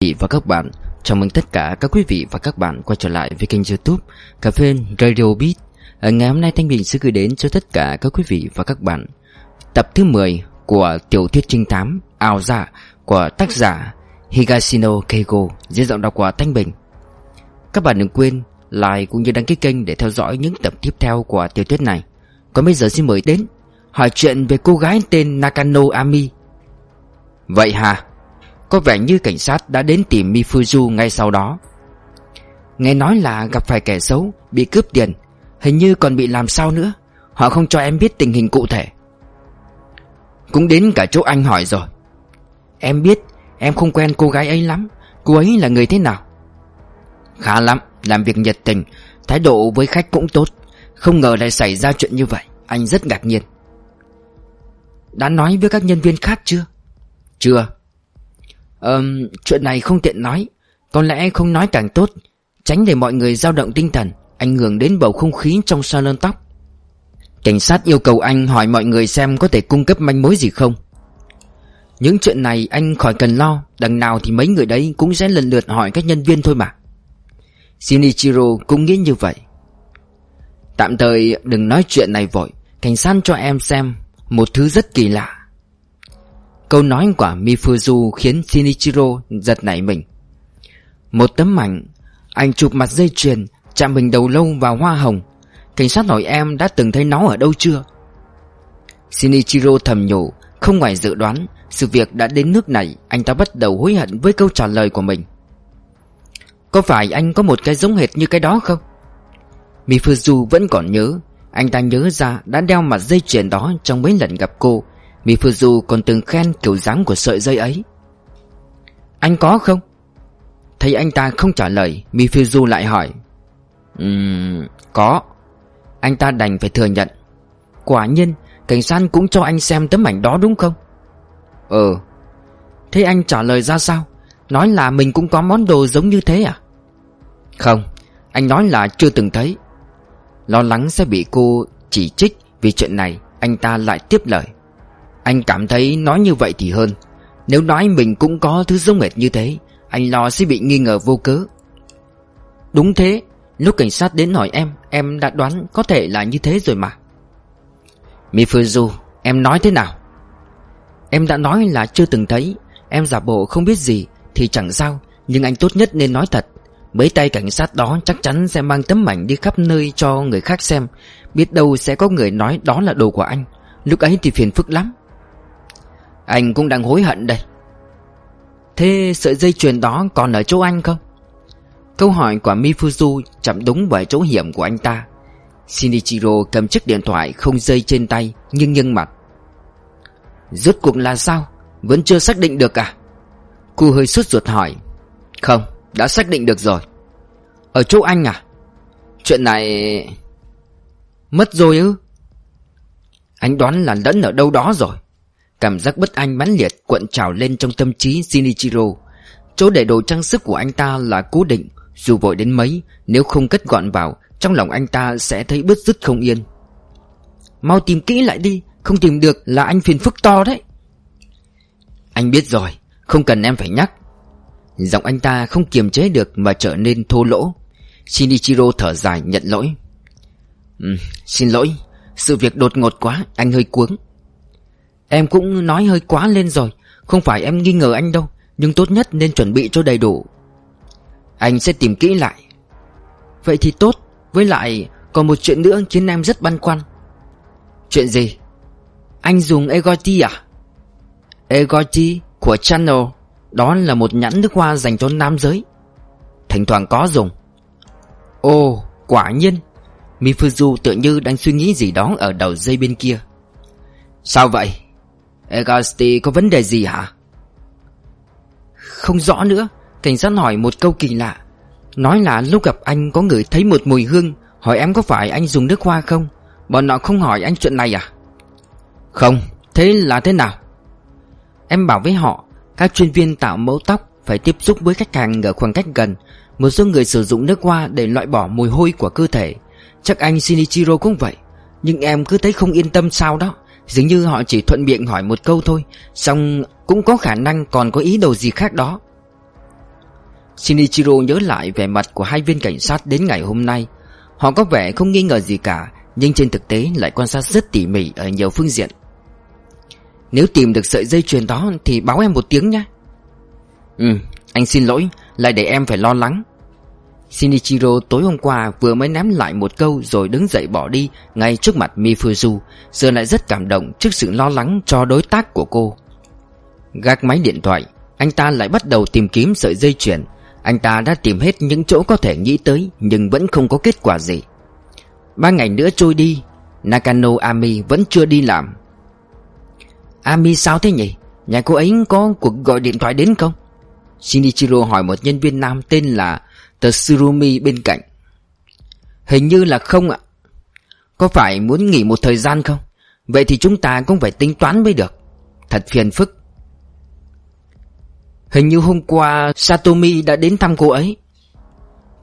vị và các bạn, Chào mừng tất cả các quý vị và các bạn quay trở lại với kênh youtube Cà phê Radio Beat. Ở Ngày hôm nay Thanh Bình sẽ gửi đến cho tất cả các quý vị và các bạn Tập thứ 10 của tiểu thuyết trinh thám Ảo giả của tác giả Higashino Keigo Dưới giọng đọc của Thanh Bình. Các bạn đừng quên like cũng như đăng ký kênh để theo dõi những tập tiếp theo của tiểu thuyết này. Còn bây giờ xin mời đến Hỏi chuyện về cô gái tên Nakano Ami. Vậy hả? Có vẻ như cảnh sát đã đến tìm Mifuzu ngay sau đó. Nghe nói là gặp phải kẻ xấu, Bị cướp tiền, Hình như còn bị làm sao nữa. Họ không cho em biết tình hình cụ thể. Cũng đến cả chỗ anh hỏi rồi. Em biết, Em không quen cô gái ấy lắm. Cô ấy là người thế nào? Khá lắm, Làm việc nhiệt tình, Thái độ với khách cũng tốt. Không ngờ lại xảy ra chuyện như vậy, Anh rất ngạc nhiên. Đã nói với các nhân viên khác chưa? Chưa. Ờ, chuyện này không tiện nói. Có lẽ không nói càng tốt. Tránh để mọi người dao động tinh thần Ảnh hưởng đến bầu không khí trong salon tóc. Cảnh sát yêu cầu anh hỏi mọi người xem có thể cung cấp manh mối gì không. Những chuyện này anh khỏi cần lo Đằng nào thì mấy người đấy cũng sẽ lần lượt hỏi các nhân viên thôi mà. Shinichiro cũng nghĩ như vậy. Tạm thời đừng nói chuyện này vội Cảnh sát cho em xem Một thứ rất kỳ lạ. Câu nói của Mifuzu khiến Shinichiro giật nảy mình. Một tấm ảnh Anh chụp mặt dây chuyền, Chạm mình đầu lâu vào hoa hồng. Cảnh sát hỏi em đã từng thấy nó ở đâu chưa? Shinichiro thầm nhủ, Không ngoài dự đoán, Sự việc đã đến nước này, Anh ta bắt đầu hối hận với câu trả lời của mình. Có phải anh có một cái giống hệt như cái đó không? Mifuzu vẫn còn nhớ, Anh ta nhớ ra đã đeo mặt dây chuyền đó Trong mấy lần gặp cô Mifuzu còn từng khen kiểu dáng của sợi dây ấy Anh có không? Thấy anh ta không trả lời Mifuzu lại hỏi Ừm, có Anh ta đành phải thừa nhận Quả nhiên Cảnh sát cũng cho anh xem tấm ảnh đó đúng không? Ừ Thế anh trả lời ra sao? Nói là mình cũng có món đồ giống như thế à? Không Anh nói là chưa từng thấy Lo lắng sẽ bị cô chỉ trích Vì chuyện này Anh ta lại tiếp lời anh cảm thấy nói như vậy thì hơn. Nếu nói mình cũng có thứ giống hệt như thế, Anh lo sẽ bị nghi ngờ vô cớ. Đúng thế, Lúc cảnh sát đến hỏi em Em đã đoán có thể là như thế rồi mà. Mifuzu, Em nói thế nào? Em đã nói là chưa từng thấy, Em giả bộ không biết gì Thì chẳng sao, Nhưng anh tốt nhất nên nói thật. Mấy tay cảnh sát đó chắc chắn sẽ mang tấm ảnh đi khắp nơi cho người khác xem, Biết đâu sẽ có người nói đó là đồ của anh. Lúc ấy thì phiền phức lắm anh cũng đang hối hận đây Thế sợi dây chuyền đó còn ở chỗ anh không? Câu hỏi của Mifuzu chạm đúng vào chỗ hiểm của anh ta Shinichiro cầm chiếc điện thoại không dây trên tay Nhưng nhân mặt Rốt cuộc là sao? Vẫn chưa xác định được à? Cô hơi sốt ruột hỏi Không, đã xác định được rồi Ở chỗ anh à? Chuyện này... Mất rồi ư? Anh đoán là lẫn ở đâu đó rồi Cảm giác bất an mãn liệt cuộn trào lên trong tâm trí Shinichiro. Chỗ để đồ trang sức của anh ta là cố định Dù vội đến mấy Nếu không cất gọn vào Trong lòng anh ta sẽ thấy bứt rứt không yên. Mau tìm kỹ lại đi Không tìm được là anh phiền phức to đấy. Anh biết rồi Không cần em phải nhắc. Giọng anh ta không kiềm chế được Mà trở nên thô lỗ. Shinichiro thở dài nhận lỗi. Ừ, Xin lỗi Sự việc đột ngột quá Anh hơi cuống. Em cũng nói hơi quá lên rồi. Không phải em nghi ngờ anh đâu Nhưng tốt nhất nên chuẩn bị cho đầy đủ. Anh sẽ tìm kỹ lại. Vậy thì tốt Với lại còn một chuyện nữa khiến em rất băn khoăn. Chuyện gì? Anh dùng Egoti à? Egoti của Channel Đó là một nhãn nước hoa dành cho nam giới. Thỉnh thoảng có dùng. Ồ, quả nhiên. Mifuzu tự như đang suy nghĩ gì đó ở đầu dây bên kia. Sao vậy? Egasti có vấn đề gì hả? Không rõ nữa. Cảnh sát hỏi một câu kỳ lạ. Nói là lúc gặp anh có người thấy một mùi hương. Hỏi em có phải anh dùng nước hoa không? Bọn họ không hỏi anh chuyện này à? Không. Thế là thế nào? Em bảo với họ, Các chuyên viên tạo mẫu tóc Phải tiếp xúc với khách hàng ở khoảng cách gần. Một số người sử dụng nước hoa để loại bỏ mùi hôi của cơ thể. Chắc anh Shinichiro cũng vậy. Nhưng em cứ thấy không yên tâm sao đó. Dường như họ chỉ thuận miệng hỏi một câu thôi Xong cũng có khả năng còn có ý đồ gì khác đó. Shinichiro nhớ lại vẻ mặt của hai viên cảnh sát đến ngày hôm nay. Họ có vẻ không nghi ngờ gì cả Nhưng trên thực tế lại quan sát rất tỉ mỉ ở nhiều phương diện. Nếu tìm được sợi dây chuyền đó thì báo em một tiếng nhé. Ừ, anh xin lỗi Lại để em phải lo lắng. Shinichiro tối hôm qua vừa mới ném lại một câu rồi đứng dậy bỏ đi ngay trước mặt Mifuzu, Giờ lại rất cảm động trước sự lo lắng cho đối tác của cô. Gác máy điện thoại, Anh ta lại bắt đầu tìm kiếm sợi dây chuyền. Anh ta đã tìm hết những chỗ có thể nghĩ tới Nhưng vẫn không có kết quả gì. Ba ngày nữa trôi đi, Nakano Ami vẫn chưa đi làm. Ami sao thế nhỉ? Nhà cô ấy có cuộc gọi điện thoại đến không? Shinichiro hỏi một nhân viên nam tên là Tsurumi bên cạnh. Hình như là không ạ. Có phải muốn nghỉ một thời gian không? Vậy thì chúng ta cũng phải tính toán mới được. Thật phiền phức. Hình như hôm qua Satomi đã đến thăm cô ấy.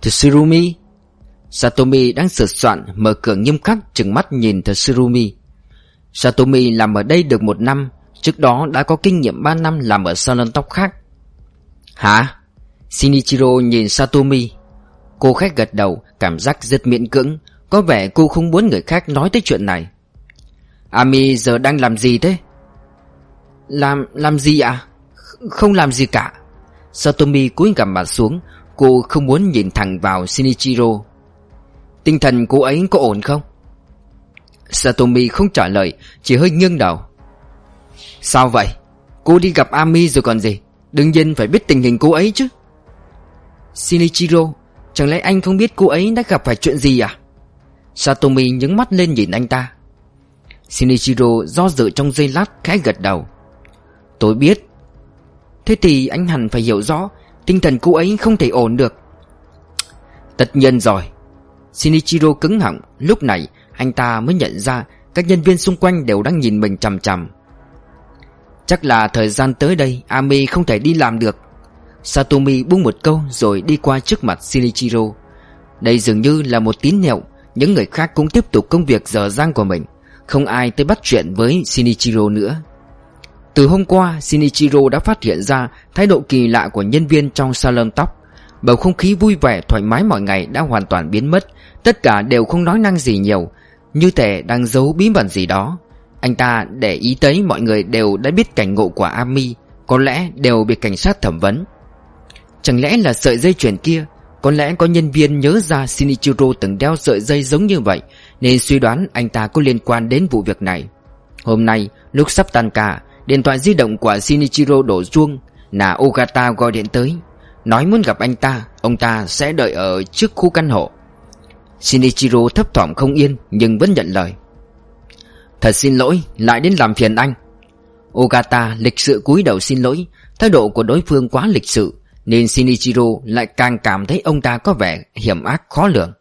Tsurumi Satomi đang sửa soạn, Mở cửa nghiêm khắc chừng mắt nhìn Tsurumi Satomi làm ở đây được một năm, Trước đó đã có kinh nghiệm 3 năm làm ở salon tóc khác. Hả? Shinichiro nhìn Satomi Cô khách gật đầu, Cảm giác rất miễn cưỡng Có vẻ cô không muốn người khác nói tới chuyện này Ami giờ đang làm gì thế? Làm... làm gì ạ? À? Không làm gì cả Satomi cúi gằm mặt xuống Cô không muốn nhìn thẳng vào Shinichiro Tinh thần cô ấy có ổn không? Satomi không trả lời, Chỉ hơi nghiêng đầu Sao vậy? Cô đi gặp Ami rồi còn gì Đương nhiên phải biết tình hình cô ấy chứ Shinichiro, Chẳng lẽ anh không biết cô ấy đã gặp phải chuyện gì à? Satomi nhướng mắt lên nhìn anh ta. Shinichiro do dự trong giây lát khẽ gật đầu. Tôi biết. Thế thì anh hẳn phải hiểu rõ Tinh thần cô ấy không thể ổn được. Tất nhiên rồi. Shinichiro cứng họng. Lúc này, anh ta mới nhận ra Các nhân viên xung quanh đều đang nhìn mình chằm chằm. Chắc là thời gian tới đây, Ami không thể đi làm được. Satomi buông một câu rồi đi qua trước mặt Shinichiro. Đây dường như là một tín hiệu, Những người khác cũng tiếp tục công việc dở dang của mình, Không ai tới bắt chuyện với Shinichiro nữa. Từ hôm qua, Shinichiro đã phát hiện ra Thái độ kỳ lạ của nhân viên trong salon tóc. Bầu không khí vui vẻ, thoải mái mọi ngày đã hoàn toàn biến mất, Tất cả đều không nói năng gì nhiều, Như thể đang giấu bí mật gì đó. Anh ta để ý tới mọi người đều đã biết cảnh ngộ của Ami, Có lẽ đều bị cảnh sát thẩm vấn. Chẳng lẽ là sợi dây chuyền kia? Có lẽ có nhân viên nhớ ra Shinichiro từng đeo sợi dây giống như vậy, Nên suy đoán anh ta có liên quan đến vụ việc này. Hôm nay, lúc sắp tan ca, Điện thoại di động của Shinichiro đổ chuông, Là Ogata gọi điện tới. Nói muốn gặp anh ta, Ông ta sẽ đợi ở trước khu căn hộ. Shinichiro thấp thỏm không yên, Nhưng vẫn nhận lời. Thật xin lỗi, Lại đến làm phiền anh. Ogata lịch sự cúi đầu xin lỗi, Thái độ của đối phương quá lịch sự nên Shinichiro lại càng cảm thấy ông ta có vẻ hiểm ác khó lường.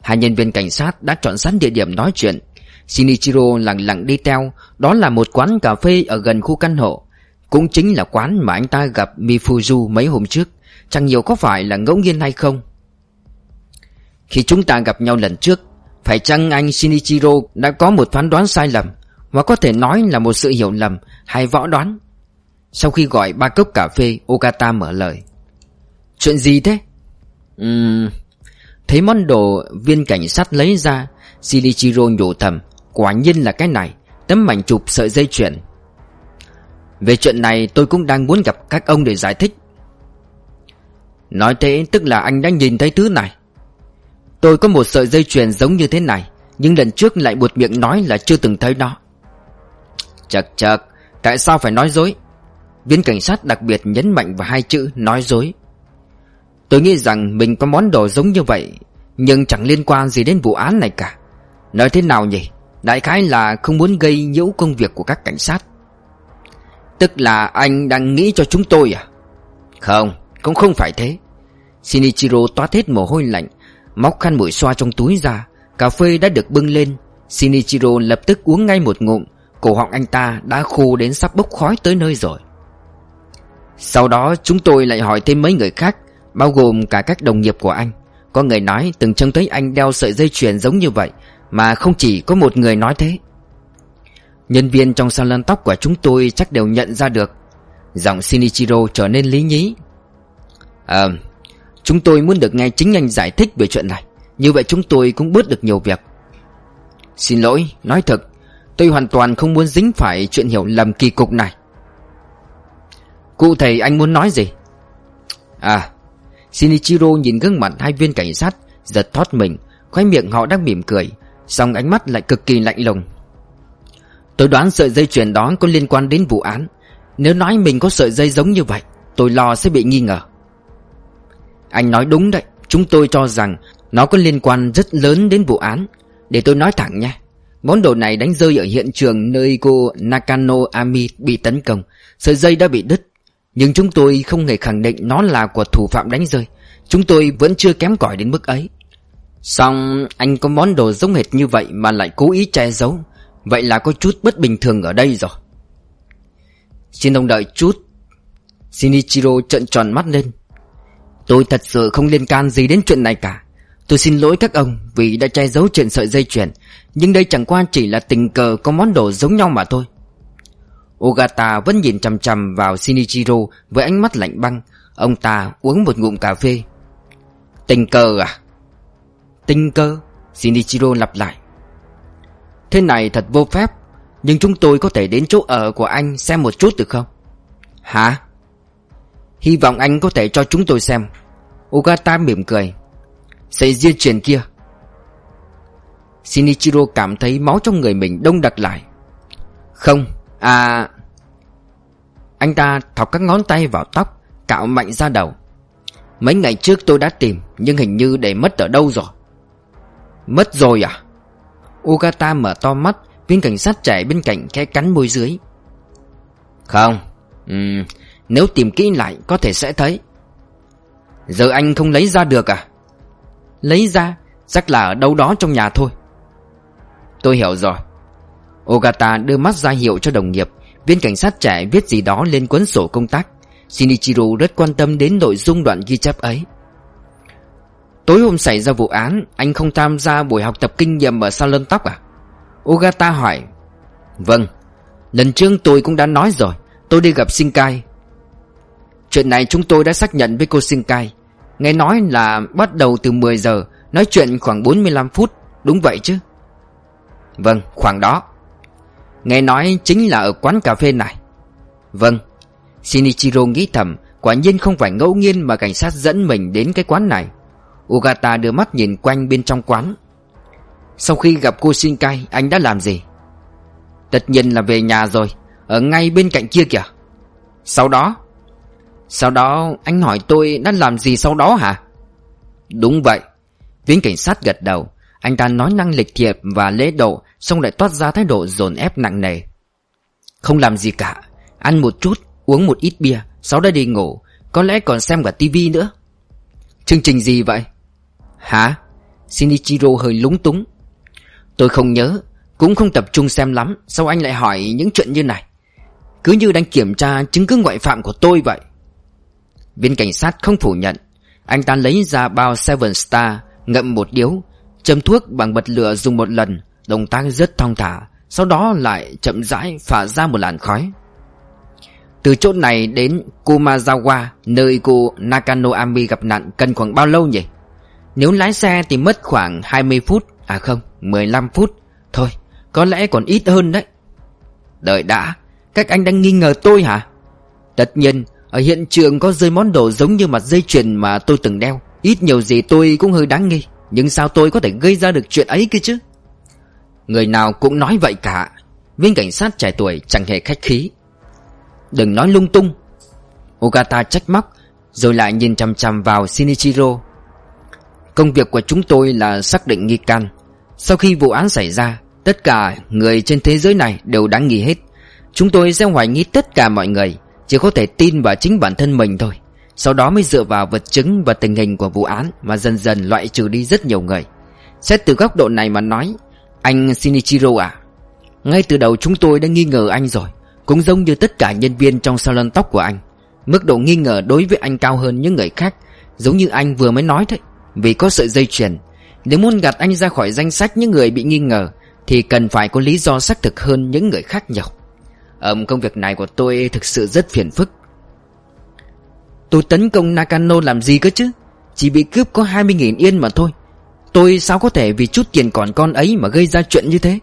Hai nhân viên cảnh sát đã chọn sẵn địa điểm nói chuyện. Shinichiro lặng lặng đi theo. Đó là một quán cà phê ở gần khu căn hộ. Cũng chính là quán mà anh ta gặp Mifuzu mấy hôm trước. Chẳng nhiều có phải là ngẫu nhiên hay không. Khi chúng ta gặp nhau lần trước, Phải chăng anh Shinichiro đã có một phán đoán sai lầm, Hoặc có thể nói là một sự hiểu lầm hay võ đoán? Sau khi gọi ba cốc cà phê Okata mở lời. Chuyện gì thế? Uhm, thấy món đồ viên cảnh sát lấy ra Shinichiro nhủ thầm Quả nhiên là cái này Tấm mảnh chụp sợi dây chuyền. Về chuyện này tôi cũng đang muốn gặp các ông để giải thích. Nói thế tức là anh đã nhìn thấy thứ này. Tôi có một sợi dây chuyền giống như thế này Nhưng lần trước lại buột miệng nói là chưa từng thấy nó. Chật chật Tại sao phải nói dối Viên cảnh sát đặc biệt nhấn mạnh vào hai chữ nói dối. Tôi nghĩ rằng mình có món đồ giống như vậy, Nhưng chẳng liên quan gì đến vụ án này cả. Nói thế nào nhỉ? Đại khái là không muốn gây nhiễu công việc của các cảnh sát. Tức là anh đang nghĩ cho chúng tôi à? Không, Cũng không phải thế. Shinichiro toát hết mồ hôi lạnh, Móc khăn mũi xoa trong túi ra, Cà phê đã được bưng lên. Shinichiro lập tức uống ngay một ngụm, Cổ họng anh ta đã khô đến sắp bốc khói tới nơi rồi sau đó chúng tôi lại hỏi thêm mấy người khác Bao gồm cả các đồng nghiệp của anh. Có người nói từng trông thấy anh đeo sợi dây chuyền giống như vậy Mà không chỉ có một người nói thế. Nhân viên trong salon tóc của chúng tôi chắc đều nhận ra được. Giọng Shinichiro trở nên lý nhí. Ờ, Chúng tôi muốn được nghe chính anh giải thích về chuyện này. Như vậy chúng tôi cũng bớt được nhiều việc. Xin lỗi, nói thật Tôi hoàn toàn không muốn dính phải chuyện hiểu lầm kỳ cục này. Cụ thể anh muốn nói gì? À Shinichiro nhìn gương mặt hai viên cảnh sát Giật thoát mình Khoái miệng họ đang mỉm cười Xong ánh mắt lại cực kỳ lạnh lùng. Tôi đoán sợi dây chuyền đó có liên quan đến vụ án. Nếu nói mình có sợi dây giống như vậy Tôi lo sẽ bị nghi ngờ. Anh nói đúng đấy. Chúng tôi cho rằng Nó có liên quan rất lớn đến vụ án. Để tôi nói thẳng nha Món đồ này đánh rơi ở hiện trường nơi cô Nakano Ami bị tấn công. Sợi dây đã bị đứt nhưng chúng tôi không hề khẳng định nó là của thủ phạm đánh rơi. Chúng tôi vẫn chưa kém cỏi đến mức ấy. Xong anh có món đồ giống hệt như vậy mà lại cố ý che giấu. Vậy là có chút bất bình thường ở đây rồi. Xin ông đợi chút. Shinichiro trợn tròn mắt lên. Tôi thật sự không liên can gì đến chuyện này cả. Tôi xin lỗi các ông vì đã che giấu chuyện sợi dây chuyền. Nhưng đây chẳng qua chỉ là tình cờ có món đồ giống nhau mà thôi. Ogata vẫn nhìn chằm chằm vào Shinichiro với ánh mắt lạnh băng Ông ta uống một ngụm cà phê Tình cờ à? Tình cờ? Shinichiro lặp lại Thế này thật vô phép, Nhưng chúng tôi có thể đến chỗ ở của anh xem một chút được không? Hả? Hy vọng anh có thể cho chúng tôi xem Ogata mỉm cười Sợi dây chuyền kia Shinichiro cảm thấy máu trong người mình đông đặc lại Không À Anh ta thọc các ngón tay vào tóc Cạo mạnh ra đầu. Mấy ngày trước tôi đã tìm Nhưng hình như để mất ở đâu rồi? Mất rồi à? Ogata mở to mắt Viên cảnh sát trẻ bên cạnh khẽ cắn môi dưới. Không uhm, Nếu tìm kỹ lại có thể sẽ thấy. Giờ anh không lấy ra được à? Lấy ra Chắc là ở đâu đó trong nhà thôi. Tôi hiểu rồi. Ogata đưa mắt ra hiệu cho đồng nghiệp. Viên cảnh sát trẻ viết gì đó lên cuốn sổ công tác. Shinichiro rất quan tâm đến nội dung đoạn ghi chép ấy. Tối hôm xảy ra vụ án, Anh không tham gia buổi học tập kinh nghiệm ở salon tóc à? Ogata hỏi. Vâng Lần trước tôi cũng đã nói rồi, Tôi đi gặp Shinkai. Chuyện này chúng tôi đã xác nhận với cô Shinkai. Nghe nói là bắt đầu từ 10 giờ, Nói chuyện khoảng 45 phút, Đúng vậy chứ? Vâng khoảng đó. Nghe nói chính là ở quán cà phê này. Vâng Shinichiro nghĩ thầm, Quả nhiên không phải ngẫu nhiên mà cảnh sát dẫn mình đến cái quán này. Ugata đưa mắt nhìn quanh bên trong quán. Sau khi gặp cô Shinkai, Anh đã làm gì? Tất nhiên là về nhà rồi, Ở ngay bên cạnh kia kìa. Sau đó? Sau đó anh hỏi tôi đã làm gì sau đó hả? Đúng vậy, Viên cảnh sát gật đầu. Anh ta nói năng lịch thiệp và lễ độ Xong lại toát ra thái độ dồn ép nặng nề. Không làm gì cả, Ăn một chút, Uống một ít bia, Sau đó đi ngủ, Có lẽ còn xem cả tivi nữa. Chương trình gì vậy? Hả? Shinichiro hơi lúng túng. Tôi không nhớ, Cũng không tập trung xem lắm, Sao anh lại hỏi những chuyện như này? Cứ như đang kiểm tra chứng cứ ngoại phạm của tôi vậy. Viên cảnh sát không phủ nhận, Anh ta lấy ra bao Seven Star, Ngậm một điếu, Châm thuốc bằng bật lửa dùng một lần Động tác rất thong thả, Sau đó lại chậm rãi phả ra một làn khói. Từ chỗ này đến Kumazawa, Nơi cô Nakano Ami gặp nạn Cần khoảng bao lâu nhỉ? Nếu lái xe thì mất khoảng 20 phút À không 15 phút. Thôi, có lẽ còn ít hơn đấy. Đợi đã, Các anh đang nghi ngờ tôi hả? Tất nhiên, Ở hiện trường có rơi món đồ giống như mặt dây chuyền mà tôi từng đeo. Ít nhiều gì tôi cũng hơi đáng nghi. Nhưng sao tôi có thể gây ra được chuyện ấy kia chứ? Người nào cũng nói vậy cả. Viên cảnh sát trẻ tuổi chẳng hề khách khí. Đừng nói lung tung. Ogata trách móc, Rồi lại nhìn chằm chằm vào Shinichiro. Công việc của chúng tôi là xác định nghi can. Sau khi vụ án xảy ra, Tất cả người trên thế giới này đều đáng nghi hết. Chúng tôi sẽ hoài nghi tất cả mọi người, Chỉ có thể tin vào chính bản thân mình thôi. Sau đó mới dựa vào vật chứng và tình hình của vụ án Mà dần dần loại trừ đi rất nhiều người. Xét từ góc độ này mà nói anh Shinichiro à Ngay từ đầu chúng tôi đã nghi ngờ anh rồi, Cũng giống như tất cả nhân viên trong salon tóc của anh. Mức độ nghi ngờ đối với anh cao hơn những người khác, Giống như anh vừa mới nói đấy. Vì có sợi dây chuyền, Nếu muốn gạt anh ra khỏi danh sách những người bị nghi ngờ, Thì cần phải có lý do xác thực hơn những người khác nhiều Ờm, công việc này của tôi thực sự rất phiền phức. Tôi tấn công Nakano làm gì cơ chứ? Chỉ bị cướp có 20.000 yên mà thôi. Tôi sao có thể vì chút tiền còn con ấy mà gây ra chuyện như thế?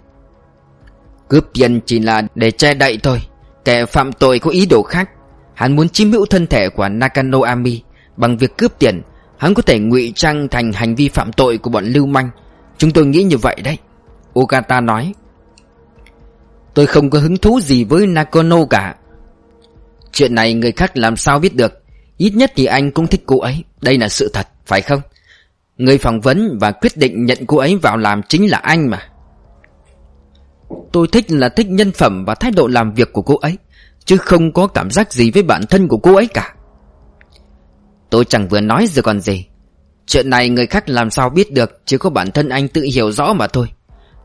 Cướp tiền chỉ là để che đậy thôi. Kẻ phạm tội có ý đồ khác. Hắn muốn chiếm hữu thân thể của Nakano Ami Bằng việc cướp tiền Hắn có thể ngụy trang thành hành vi phạm tội của bọn lưu manh. Chúng tôi nghĩ như vậy đấy. Okata nói. Tôi không có hứng thú gì với Nakano cả. Chuyện này người khác làm sao biết được. Ít nhất thì anh cũng thích cô ấy. Đây là sự thật, phải không? Người phỏng vấn và quyết định nhận cô ấy vào làm chính là anh mà. Tôi thích là thích nhân phẩm và thái độ làm việc của cô ấy, Chứ không có cảm giác gì với bản thân của cô ấy cả. Tôi chẳng vừa nói rồi còn gì. Chuyện này người khác làm sao biết được, Chỉ có bản thân anh tự hiểu rõ mà thôi.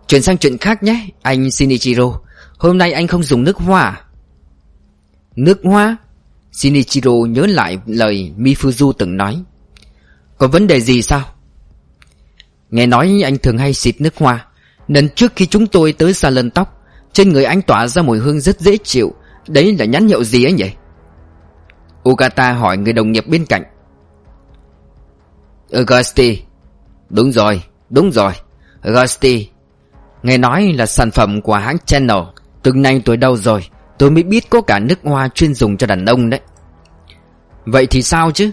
Chuyển sang chuyện khác nhé, Anh Shinichiro. Hôm nay anh không dùng nước hoa à? Nước hoa? Shinichiro nhớ lại lời Mifuzu từng nói. Có vấn đề gì sao? Nghe nói anh thường hay xịt nước hoa. Lần trước khi chúng tôi tới salon tóc Trên người anh tỏa ra mùi hương rất dễ chịu. Đấy là nhãn hiệu gì ấy nhỉ? Ogata hỏi người đồng nghiệp bên cạnh. Augusti. Đúng rồi, đúng rồi. Augusti. Nghe nói là sản phẩm của hãng Channel. Từng nay tuổi đâu rồi Tôi mới biết có cả nước hoa chuyên dùng cho đàn ông đấy. Vậy thì sao chứ?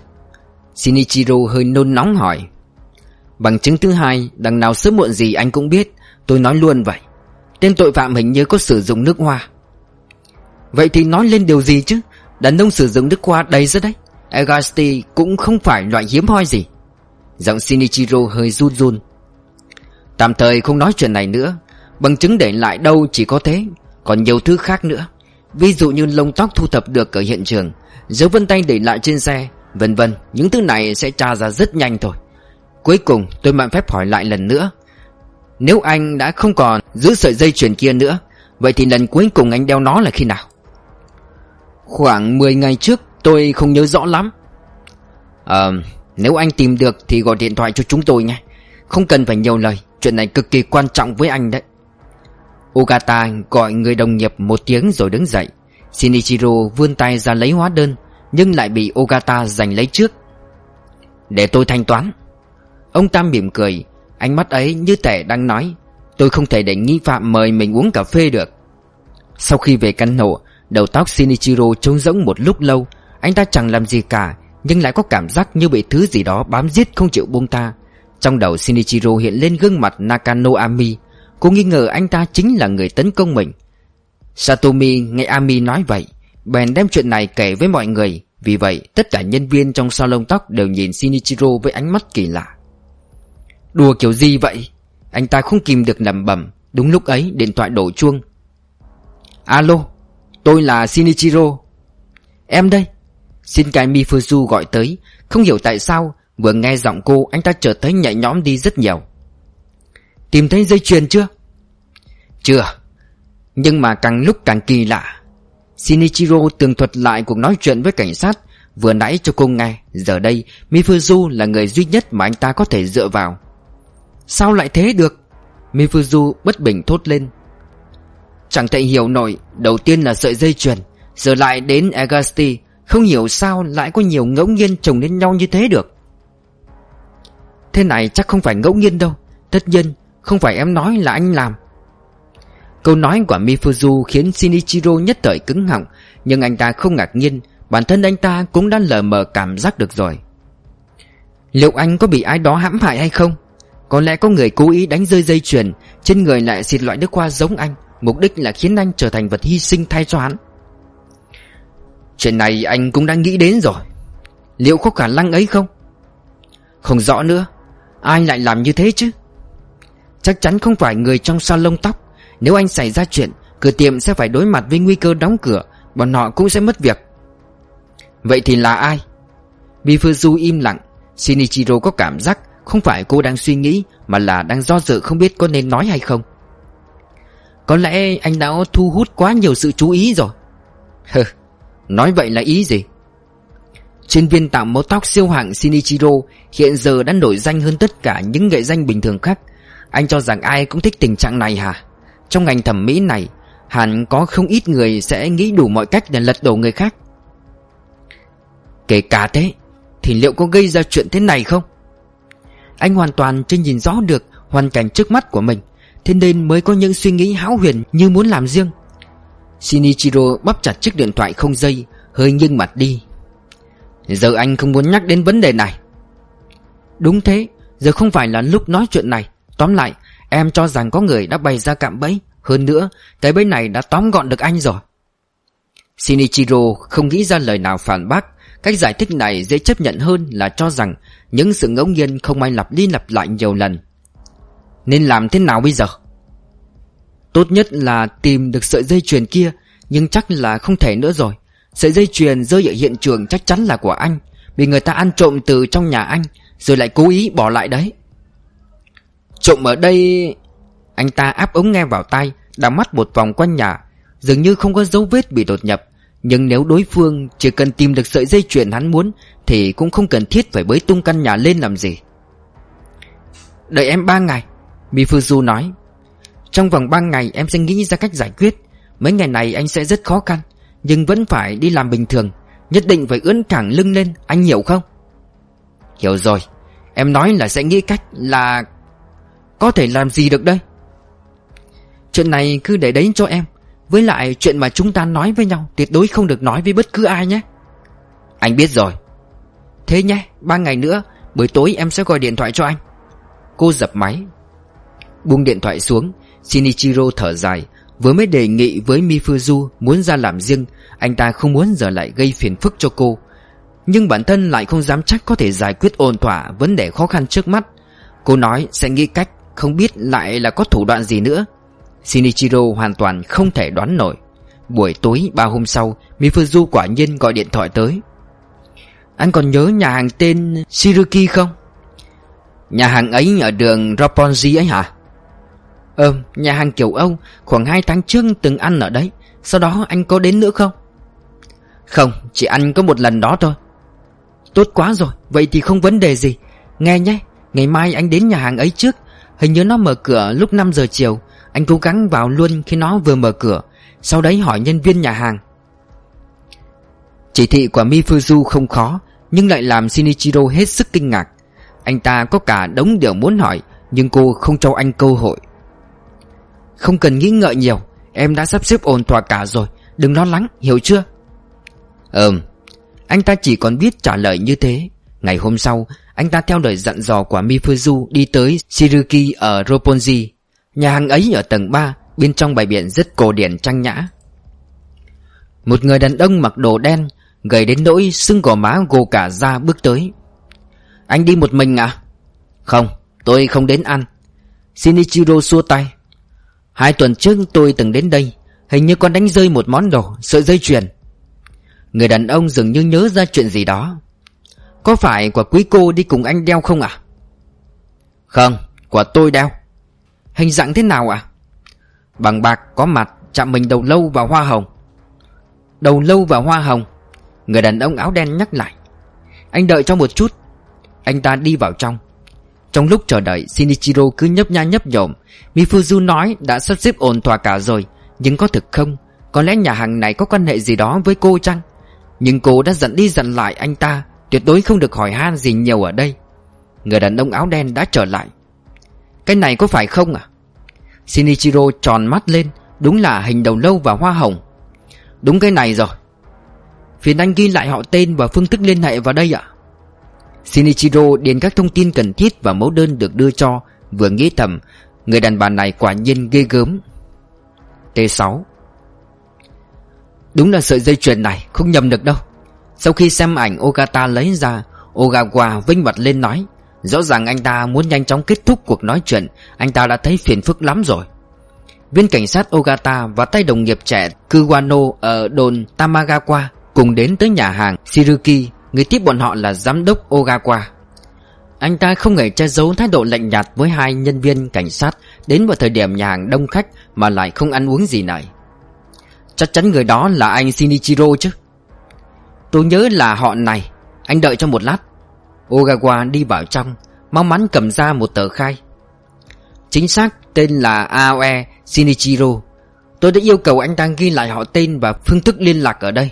Shinichiro hơi nôn nóng hỏi. Bằng chứng thứ hai, Đằng nào sớm muộn gì anh cũng biết, Tôi nói luôn vậy. Tên tội phạm hình như có sử dụng nước hoa. Vậy thì nói lên điều gì chứ? Đàn ông sử dụng nước hoa đầy rất đấy. Agasti cũng không phải loại hiếm hoi gì. Giọng Shinichiro hơi run run. Tạm thời không nói chuyện này nữa. Bằng chứng để lại đâu chỉ có thế, Còn nhiều thứ khác nữa. Ví dụ như lông tóc thu thập được ở hiện trường, Dấu vân tay để lại trên xe, Vân vân. Những thứ này sẽ tra ra rất nhanh thôi. Cuối cùng tôi mạng phép hỏi lại lần nữa. Nếu anh đã không còn giữ sợi dây chuyền kia nữa, Vậy thì lần cuối cùng anh đeo nó là khi nào? Khoảng 10 ngày trước, tôi không nhớ rõ lắm. Ờ Nếu anh tìm được thì gọi điện thoại cho chúng tôi nhé. Không cần phải nhiều lời, Chuyện này cực kỳ quan trọng với anh đấy. Ogata gọi người đồng nghiệp một tiếng rồi đứng dậy. Shinichiro vươn tay ra lấy hóa đơn, Nhưng lại bị Ogata giành lấy trước. Để tôi thanh toán. Ông Tam mỉm cười, Ánh mắt ấy như thể đang nói, Tôi không thể để nghi phạm mời mình uống cà phê được. Sau khi về căn hộ, Đầu tóc Shinichiro trống rỗng một lúc lâu, Anh ta chẳng làm gì cả, Nhưng lại có cảm giác như bị thứ gì đó bám giết không chịu buông ta Trong đầu Shinichiro hiện lên gương mặt Nakano Ami, Cô nghi ngờ anh ta chính là người tấn công mình. Satomi nghe Ami nói vậy, Bèn đem chuyện này kể với mọi người, Vì vậy tất cả nhân viên trong salon tóc đều nhìn Shinichiro với ánh mắt kỳ lạ. Đùa kiểu gì vậy? Anh ta không kìm được lẩm bẩm. Đúng lúc ấy, điện thoại đổ chuông. Alo, Tôi là Shinichiro. Em đây. Shinkai Mifuzu gọi tới. Không hiểu tại sao, Vừa nghe giọng cô, anh ta chợt thấy nhạy nhõm đi rất nhiều. Tìm thấy dây chuyền chưa? Chưa. Nhưng mà càng lúc càng kỳ lạ. Shinichiro tường thuật lại cuộc nói chuyện với cảnh sát. Vừa nãy cho cô nghe, Giờ đây Mifuzu là người duy nhất mà anh ta có thể dựa vào. Sao lại thế được? Mifuzu bất bình thốt lên. Chẳng thể hiểu nổi, Đầu tiên là sợi dây chuyền, Giờ lại đến Agasti Không hiểu sao lại có nhiều ngẫu nhiên chồng lên nhau như thế được. Thế này chắc không phải ngẫu nhiên đâu, Tất nhiên Không phải em nói là anh làm. Câu nói của Mifuzu khiến Shinichiro nhất thời cứng họng, Nhưng anh ta không ngạc nhiên, Bản thân anh ta cũng đã lờ mờ cảm giác được rồi. Liệu anh có bị ai đó hãm hại hay không? Có lẽ có người cố ý đánh rơi dây chuyền, Trên người lại xịt loại nước hoa giống anh, Mục đích là khiến anh trở thành vật hy sinh thay cho hắn Chuyện này anh cũng đã nghĩ đến rồi Liệu có khả năng ấy không? Không rõ nữa Ai lại làm như thế chứ? Chắc chắn không phải người trong salon tóc Nếu anh xảy ra chuyện, Cửa tiệm sẽ phải đối mặt với nguy cơ đóng cửa, Bọn họ cũng sẽ mất việc Vậy thì là ai? Mifuzu im lặng Shinichiro có cảm giác không phải cô đang suy nghĩ, Mà là đang do dự không biết có nên nói hay không. Có lẽ anh đã thu hút quá nhiều sự chú ý rồi. Hừ, Nói vậy là ý gì? Chuyên viên tạo mẫu tóc siêu hạng Shinichiro Hiện giờ đã nổi danh hơn tất cả những nghệ danh bình thường khác. Anh cho rằng ai cũng thích tình trạng này hả? Trong ngành thẩm mỹ này, Hẳn có không ít người sẽ nghĩ đủ mọi cách để lật đổ người khác. Kể cả thế, Thì liệu có gây ra chuyện thế này không? Anh hoàn toàn chưa nhìn rõ được Hoàn cảnh trước mắt của mình, Thế nên mới có những suy nghĩ hão huyền như muốn làm riêng. Shinichiro bắp chặt chiếc điện thoại không dây, Hơi nghiêng mặt đi. Giờ anh không muốn nhắc đến vấn đề này. Đúng thế, Giờ không phải là lúc nói chuyện này. Tóm lại, Em cho rằng có người đã bày ra cạm bẫy. Hơn nữa, Cái bẫy này đã tóm gọn được anh rồi. Shinichiro không nghĩ ra lời nào phản bác. Cách giải thích này dễ chấp nhận hơn là cho rằng Những sự ngẫu nhiên không ai lặp đi lặp lại nhiều lần. Nên làm thế nào bây giờ? Tốt nhất là tìm được sợi dây chuyền kia, Nhưng chắc là không thể nữa rồi. Sợi dây chuyền rơi ở hiện trường chắc chắn là của anh, Bị người ta ăn trộm từ trong nhà anh, Rồi lại cố ý bỏ lại đấy. Trộm ở đây, Anh ta áp ống nghe vào tay Đào mắt một vòng quanh nhà, Dường như không có dấu vết bị đột nhập. Nhưng nếu đối phương chỉ cần tìm được sợi dây chuyền hắn muốn, Thì cũng không cần thiết phải bới tung căn nhà lên làm gì. Đợi em ba ngày, Mifuzu nói. Trong vòng ba ngày em sẽ nghĩ ra cách giải quyết. Mấy ngày này anh sẽ rất khó khăn, Nhưng vẫn phải đi làm bình thường. Nhất định phải ưỡn thẳng lưng lên, Anh hiểu không? Hiểu rồi, Em nói là sẽ nghĩ cách là Có thể làm gì được đây? Chuyện này cứ để đấy cho em. Với lại chuyện mà chúng ta nói với nhau, Tuyệt đối không được nói với bất cứ ai nhé. Anh biết rồi. Thế nhé, Ba ngày nữa, Buổi tối em sẽ gọi điện thoại cho anh. Cô dập máy, Buông điện thoại xuống. Shinichiro thở dài, Vừa mới đề nghị với Mifuzu muốn ra làm riêng, Anh ta không muốn giờ lại gây phiền phức cho cô. Nhưng bản thân lại không dám chắc có thể giải quyết ổn thỏa vấn đề khó khăn trước mắt. Cô nói sẽ nghĩ cách, Không biết lại là có thủ đoạn gì nữa. Shinichiro hoàn toàn không thể đoán nổi. Buổi tối ba hôm sau Mifuzu quả nhiên gọi điện thoại tới. Anh còn nhớ nhà hàng tên Shiruki không? Nhà hàng ấy ở đường Roppongi ấy hả? Ờ, nhà hàng kiểu Âu Khoảng 2 tháng trước từng ăn ở đấy. Sau đó anh có đến nữa không? Không, chỉ ăn có một lần đó thôi. Tốt quá rồi Vậy thì không vấn đề gì. Nghe nhé, ngày mai anh đến nhà hàng ấy trước. Hình như nó mở cửa lúc 5 giờ chiều. Anh cố gắng vào luôn khi nó vừa mở cửa. Sau đấy hỏi nhân viên nhà hàng. Chỉ thị của Mifuzu không khó Nhưng lại làm Shinichiro hết sức kinh ngạc. Anh ta có cả đống điều muốn hỏi Nhưng cô không cho anh cơ hội. Không cần nghĩ ngợi nhiều Em đã sắp xếp ổn thỏa cả rồi Đừng lo lắng, hiểu chưa? Ừm Anh ta chỉ còn biết trả lời như thế. Ngày hôm sau Anh ta theo lời dặn dò của Mifuzu Đi tới Shiruki ở Roppongi. Nhà hàng ấy ở tầng 3 Bên trong bài biển rất cổ điển trang nhã. Một người đàn ông mặc đồ đen, Gầy đến nỗi sưng gò má gồ cả da bước tới. Anh đi một mình à? Không, tôi không đến ăn. Shinichiro xua tay. Hai tuần trước tôi từng đến đây, Hình như con đánh rơi một món đồ, Sợi dây chuyền. Người đàn ông dường như nhớ ra chuyện gì đó. Có phải quả quý cô đi cùng anh đeo không à? Không, quả tôi đeo. Hình dạng thế nào à Bằng bạc có mặt, chạm mình đầu lâu vào hoa hồng. Đầu lâu và hoa hồng, Người đàn ông áo đen nhắc lại. Anh đợi cho một chút. Anh ta đi vào trong. Trong lúc chờ đợi, Shinichiro cứ nhấp nha nhấp nhổm Mifuzu nói đã sắp xếp ổn thỏa cả rồi, Nhưng có thực không? Có lẽ nhà hàng này có quan hệ gì đó với cô chăng? Nhưng cô đã dặn đi dặn lại anh ta, Tuyệt đối không được hỏi han gì nhiều ở đây. Người đàn ông áo đen đã trở lại. Cái này có phải không à Shinichiro tròn mắt lên, Đúng là hình đầu lâu và hoa hồng. Đúng cái này rồi. Phiền anh ghi lại họ tên và phương thức liên hệ vào đây ạ. Shinichiro điền các thông tin cần thiết và mẫu đơn được đưa cho, Vừa nghĩ thầm, Người đàn bà này quả nhiên ghê gớm. T6 Đúng là sợi dây chuyền này, Không nhầm được đâu. Sau khi xem ảnh, Ogata lấy ra, Ogawa vinh mặt lên nói Rõ ràng anh ta muốn nhanh chóng kết thúc cuộc nói chuyện, Anh ta đã thấy phiền phức lắm rồi. Viên cảnh sát Ogata và tay đồng nghiệp trẻ Kuwano ở đồn Tamagawa Cùng đến tới nhà hàng Shiruki, Người tiếp bọn họ là giám đốc Ogawa Anh ta không hề che giấu thái độ lạnh nhạt với hai nhân viên cảnh sát Đến vào thời điểm nhà hàng đông khách Mà lại không ăn uống gì này. Chắc chắn người đó là anh Shinichiro chứ. Tôi nhớ là họ này, Anh đợi cho một lát. Ogawa đi vào trong Mau mắn cầm ra một tờ khai. Chính xác tên là Aoe Shinichiro. Tôi đã yêu cầu anh ta ghi lại họ tên và phương thức liên lạc ở đây.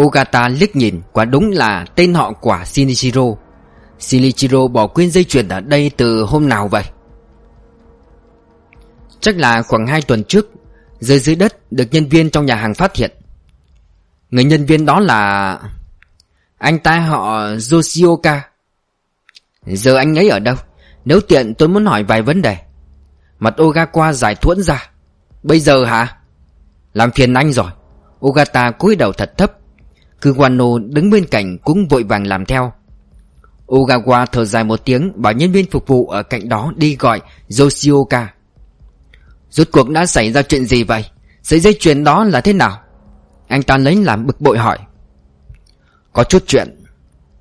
Ogata liếc nhìn, Quả đúng là tên họ của Shinichiro. Shinichiro bỏ quên dây chuyền ở đây từ hôm nào vậy? Chắc là khoảng 2 tuần trước, Rơi dưới đất được nhân viên trong nhà hàng phát hiện. Người nhân viên đó là anh ta họ Yoshioka. Giờ anh ấy ở đâu? Nếu tiện tôi muốn hỏi vài vấn đề. Mặt Ogawa giải thuẫn ra. Bây giờ hả? Làm phiền anh rồi. Ogata cúi đầu thật thấp. Kuwano đứng bên cạnh cũng vội vàng làm theo. Ogawa thở dài một tiếng, Bảo nhân viên phục vụ ở cạnh đó đi gọi Yoshioka. Rốt cuộc đã xảy ra chuyện gì vậy? Sợi dây chuyền đó là thế nào? Anh ta lấy làm bực bội hỏi. Có chút chuyện.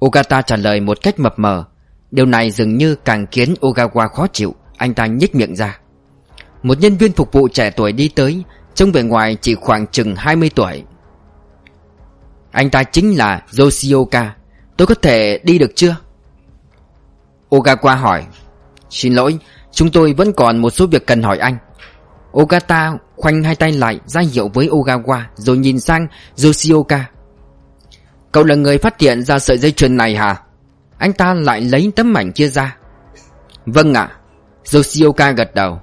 Ogata trả lời một cách mập mờ. Điều này dường như càng khiến Ogawa khó chịu. Anh ta nhếch miệng ra. Một nhân viên phục vụ trẻ tuổi đi tới. Trông bề ngoài chỉ khoảng chừng 20 tuổi. Anh ta chính là Yoshioka. Tôi có thể đi được chưa? Ogawa hỏi. Xin lỗi, Chúng tôi vẫn còn một số việc cần hỏi anh. Ogata khoanh hai tay lại ra hiệu với Ogawa Rồi nhìn sang Yoshioka. Cậu là người phát hiện ra sợi dây chuyền này hả? Anh ta lại lấy tấm ảnh chia ra. Vâng ạ. Yoshioka gật đầu.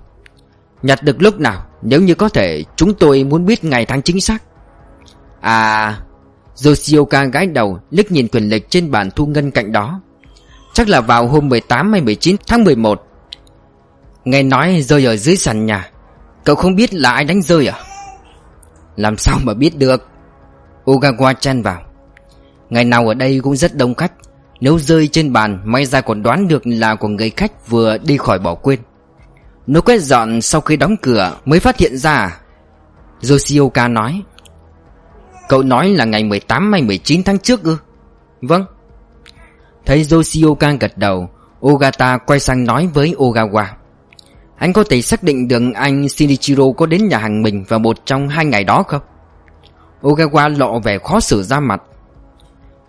Nhặt được lúc nào, Nếu như có thể, Chúng tôi muốn biết ngày tháng chính xác. À Yoshioka gái đầu, liếc nhìn quyền lịch trên bàn thu ngân cạnh đó. Chắc là vào hôm 18 hay 19 tháng 11 Nghe nói rơi ở dưới sàn nhà. Cậu không biết là ai đánh rơi à? Làm sao mà biết được? Ogawa chen vào. Ngày nào ở đây cũng rất đông khách. Nếu rơi trên bàn, May ra còn đoán được là của người khách vừa đi khỏi bỏ quên. Nó quét dọn sau khi đóng cửa Mới phát hiện ra. Yoshioka nói, Cậu nói là ngày 18 hay 19 tháng trước ư? Vâng. Thấy Yoshioka gật đầu, Ogata quay sang nói với Ogawa, anh có thể xác định được anh Shinichiro có đến nhà hàng mình vào một trong hai ngày đó không? Ogawa lộ vẻ khó xử ra mặt.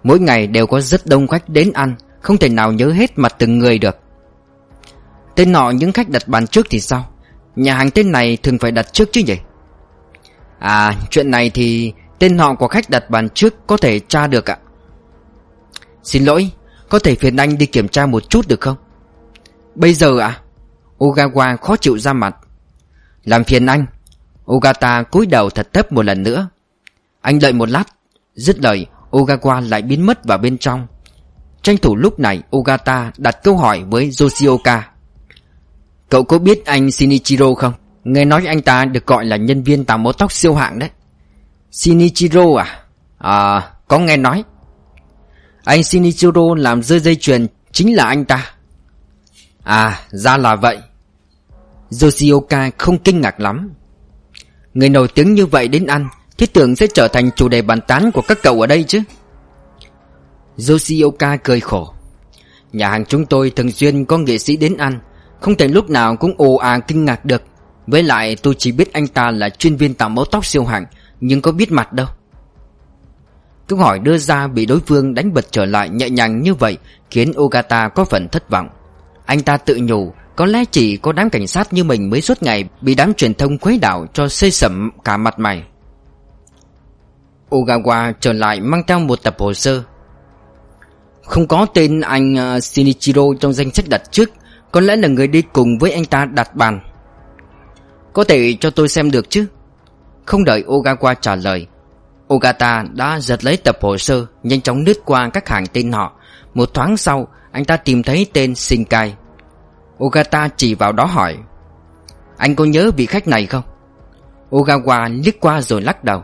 Mỗi ngày đều có rất đông khách đến ăn, Không thể nào nhớ hết mặt từng người được Tên nọ những khách đặt bàn trước thì sao? Nhà hàng tên này thường phải đặt trước chứ nhỉ? À chuyện này thì Tên họ của khách đặt bàn trước có thể tra được ạ Xin lỗi, Có thể phiền anh đi kiểm tra một chút được không? Bây giờ ạ? À? Ogawa khó chịu ra mặt Làm phiền anh Ogata cúi đầu thật thấp một lần nữa Anh đợi một lát, Dứt lời Ogawa lại biến mất vào bên trong. Tranh thủ lúc này Ogata đặt câu hỏi với Yoshioka. Cậu có biết anh Shinichiro không? Nghe nói anh ta được gọi là nhân viên tạo mẫu tóc siêu hạng đấy. Shinichiro à? À, có nghe nói. Anh Shinichiro làm rơi dây chuyền chính là anh ta. À, ra là vậy. Yoshioka không kinh ngạc lắm. Người nổi tiếng như vậy đến ăn. Thiết tưởng sẽ trở thành chủ đề bàn tán của các cậu ở đây chứ? Yoshioka cười khổ. Nhà hàng chúng tôi thường xuyên có nghệ sĩ đến ăn. Không thể lúc nào cũng ồ à kinh ngạc được. Với lại tôi chỉ biết anh ta là chuyên viên tạo mẫu tóc siêu hạng, Nhưng có biết mặt đâu. Câu hỏi đưa ra bị đối phương đánh bật trở lại nhẹ nhàng như vậy Khiến Ogata có phần thất vọng. Anh ta tự nhủ, có lẽ chỉ có đám cảnh sát như mình mới suốt ngày Bị đám truyền thông khuấy đảo cho xây sẩm cả mặt mày. Ogawa trở lại mang theo một tập hồ sơ. Không có tên anh uh, Shinichiro trong danh sách đặt trước Có lẽ là người đi cùng với anh ta đặt bàn. Có thể cho tôi xem được chứ? Không đợi Ogawa trả lời Ogata đã giật lấy tập hồ sơ Nhanh chóng lướt qua các hàng tên họ. Một thoáng sau Anh ta tìm thấy tên Shinkai. Ogata chỉ vào đó hỏi Anh có nhớ vị khách này không? Ogawa liếc qua rồi lắc đầu.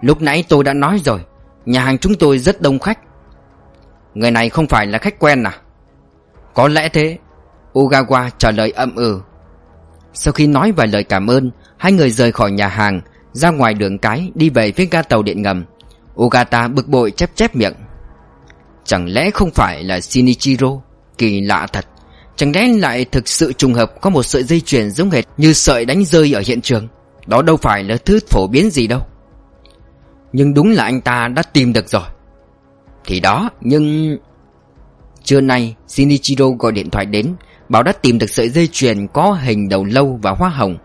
Lúc nãy tôi đã nói rồi, Nhà hàng chúng tôi rất đông khách. Người này không phải là khách quen à? Có lẽ thế, Ugawa trả lời âm ừ. Sau khi nói vài lời cảm ơn, Hai người rời khỏi nhà hàng, Ra ngoài đường cái, Đi về phía ga tàu điện ngầm. Ogata bực bội chép chép miệng. Chẳng lẽ không phải là Shinichiro? Kỳ lạ thật. Chẳng lẽ lại thực sự trùng hợp Có một sợi dây chuyền giống hệt như sợi đánh rơi ở hiện trường? Đó đâu phải là thứ phổ biến gì đâu. Nhưng đúng là anh ta đã tìm được rồi Thì đó, nhưng Trưa nay Shinichiro gọi điện thoại đến, Bảo đã tìm được sợi dây chuyền có hình đầu lâu và hoa hồng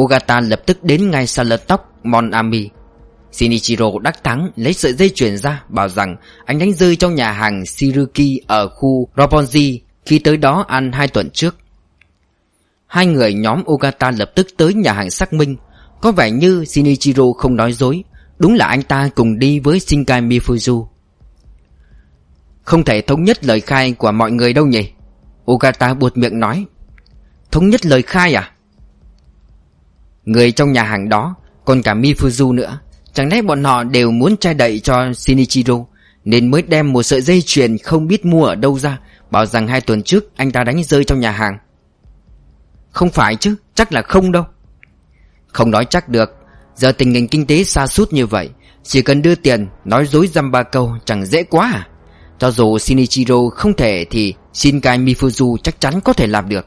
Ogata lập tức đến ngay salon tóc Monami Shinichiro đắc thắng, lấy sợi dây chuyền ra, bảo rằng anh đánh rơi trong nhà hàng Shiruki ở khu Roppongi khi tới đó ăn hai tuần trước. Hai người nhóm Ogata lập tức tới nhà hàng xác minh. Có vẻ như Shinichiro không nói dối. Đúng là anh ta cùng đi với Shinkai Mifuzu. Không thể thống nhất lời khai của mọi người đâu nhỉ? Ogata buột miệng nói. Thống nhất lời khai à? Người trong nhà hàng đó, còn cả Mifuzu nữa. Chẳng lẽ bọn họ đều muốn trai đậy cho Shinichiro Nên mới đem một sợi dây chuyền không biết mua ở đâu ra Bảo rằng hai tuần trước anh ta đánh rơi trong nhà hàng Không phải chứ, chắc là không đâu Không nói chắc được Giờ tình hình kinh tế xa sút như vậy Chỉ cần đưa tiền, nói dối dăm ba câu chẳng dễ quá. À Cho dù Shinichiro không thể thì Shinkai Mifuzu chắc chắn có thể làm được.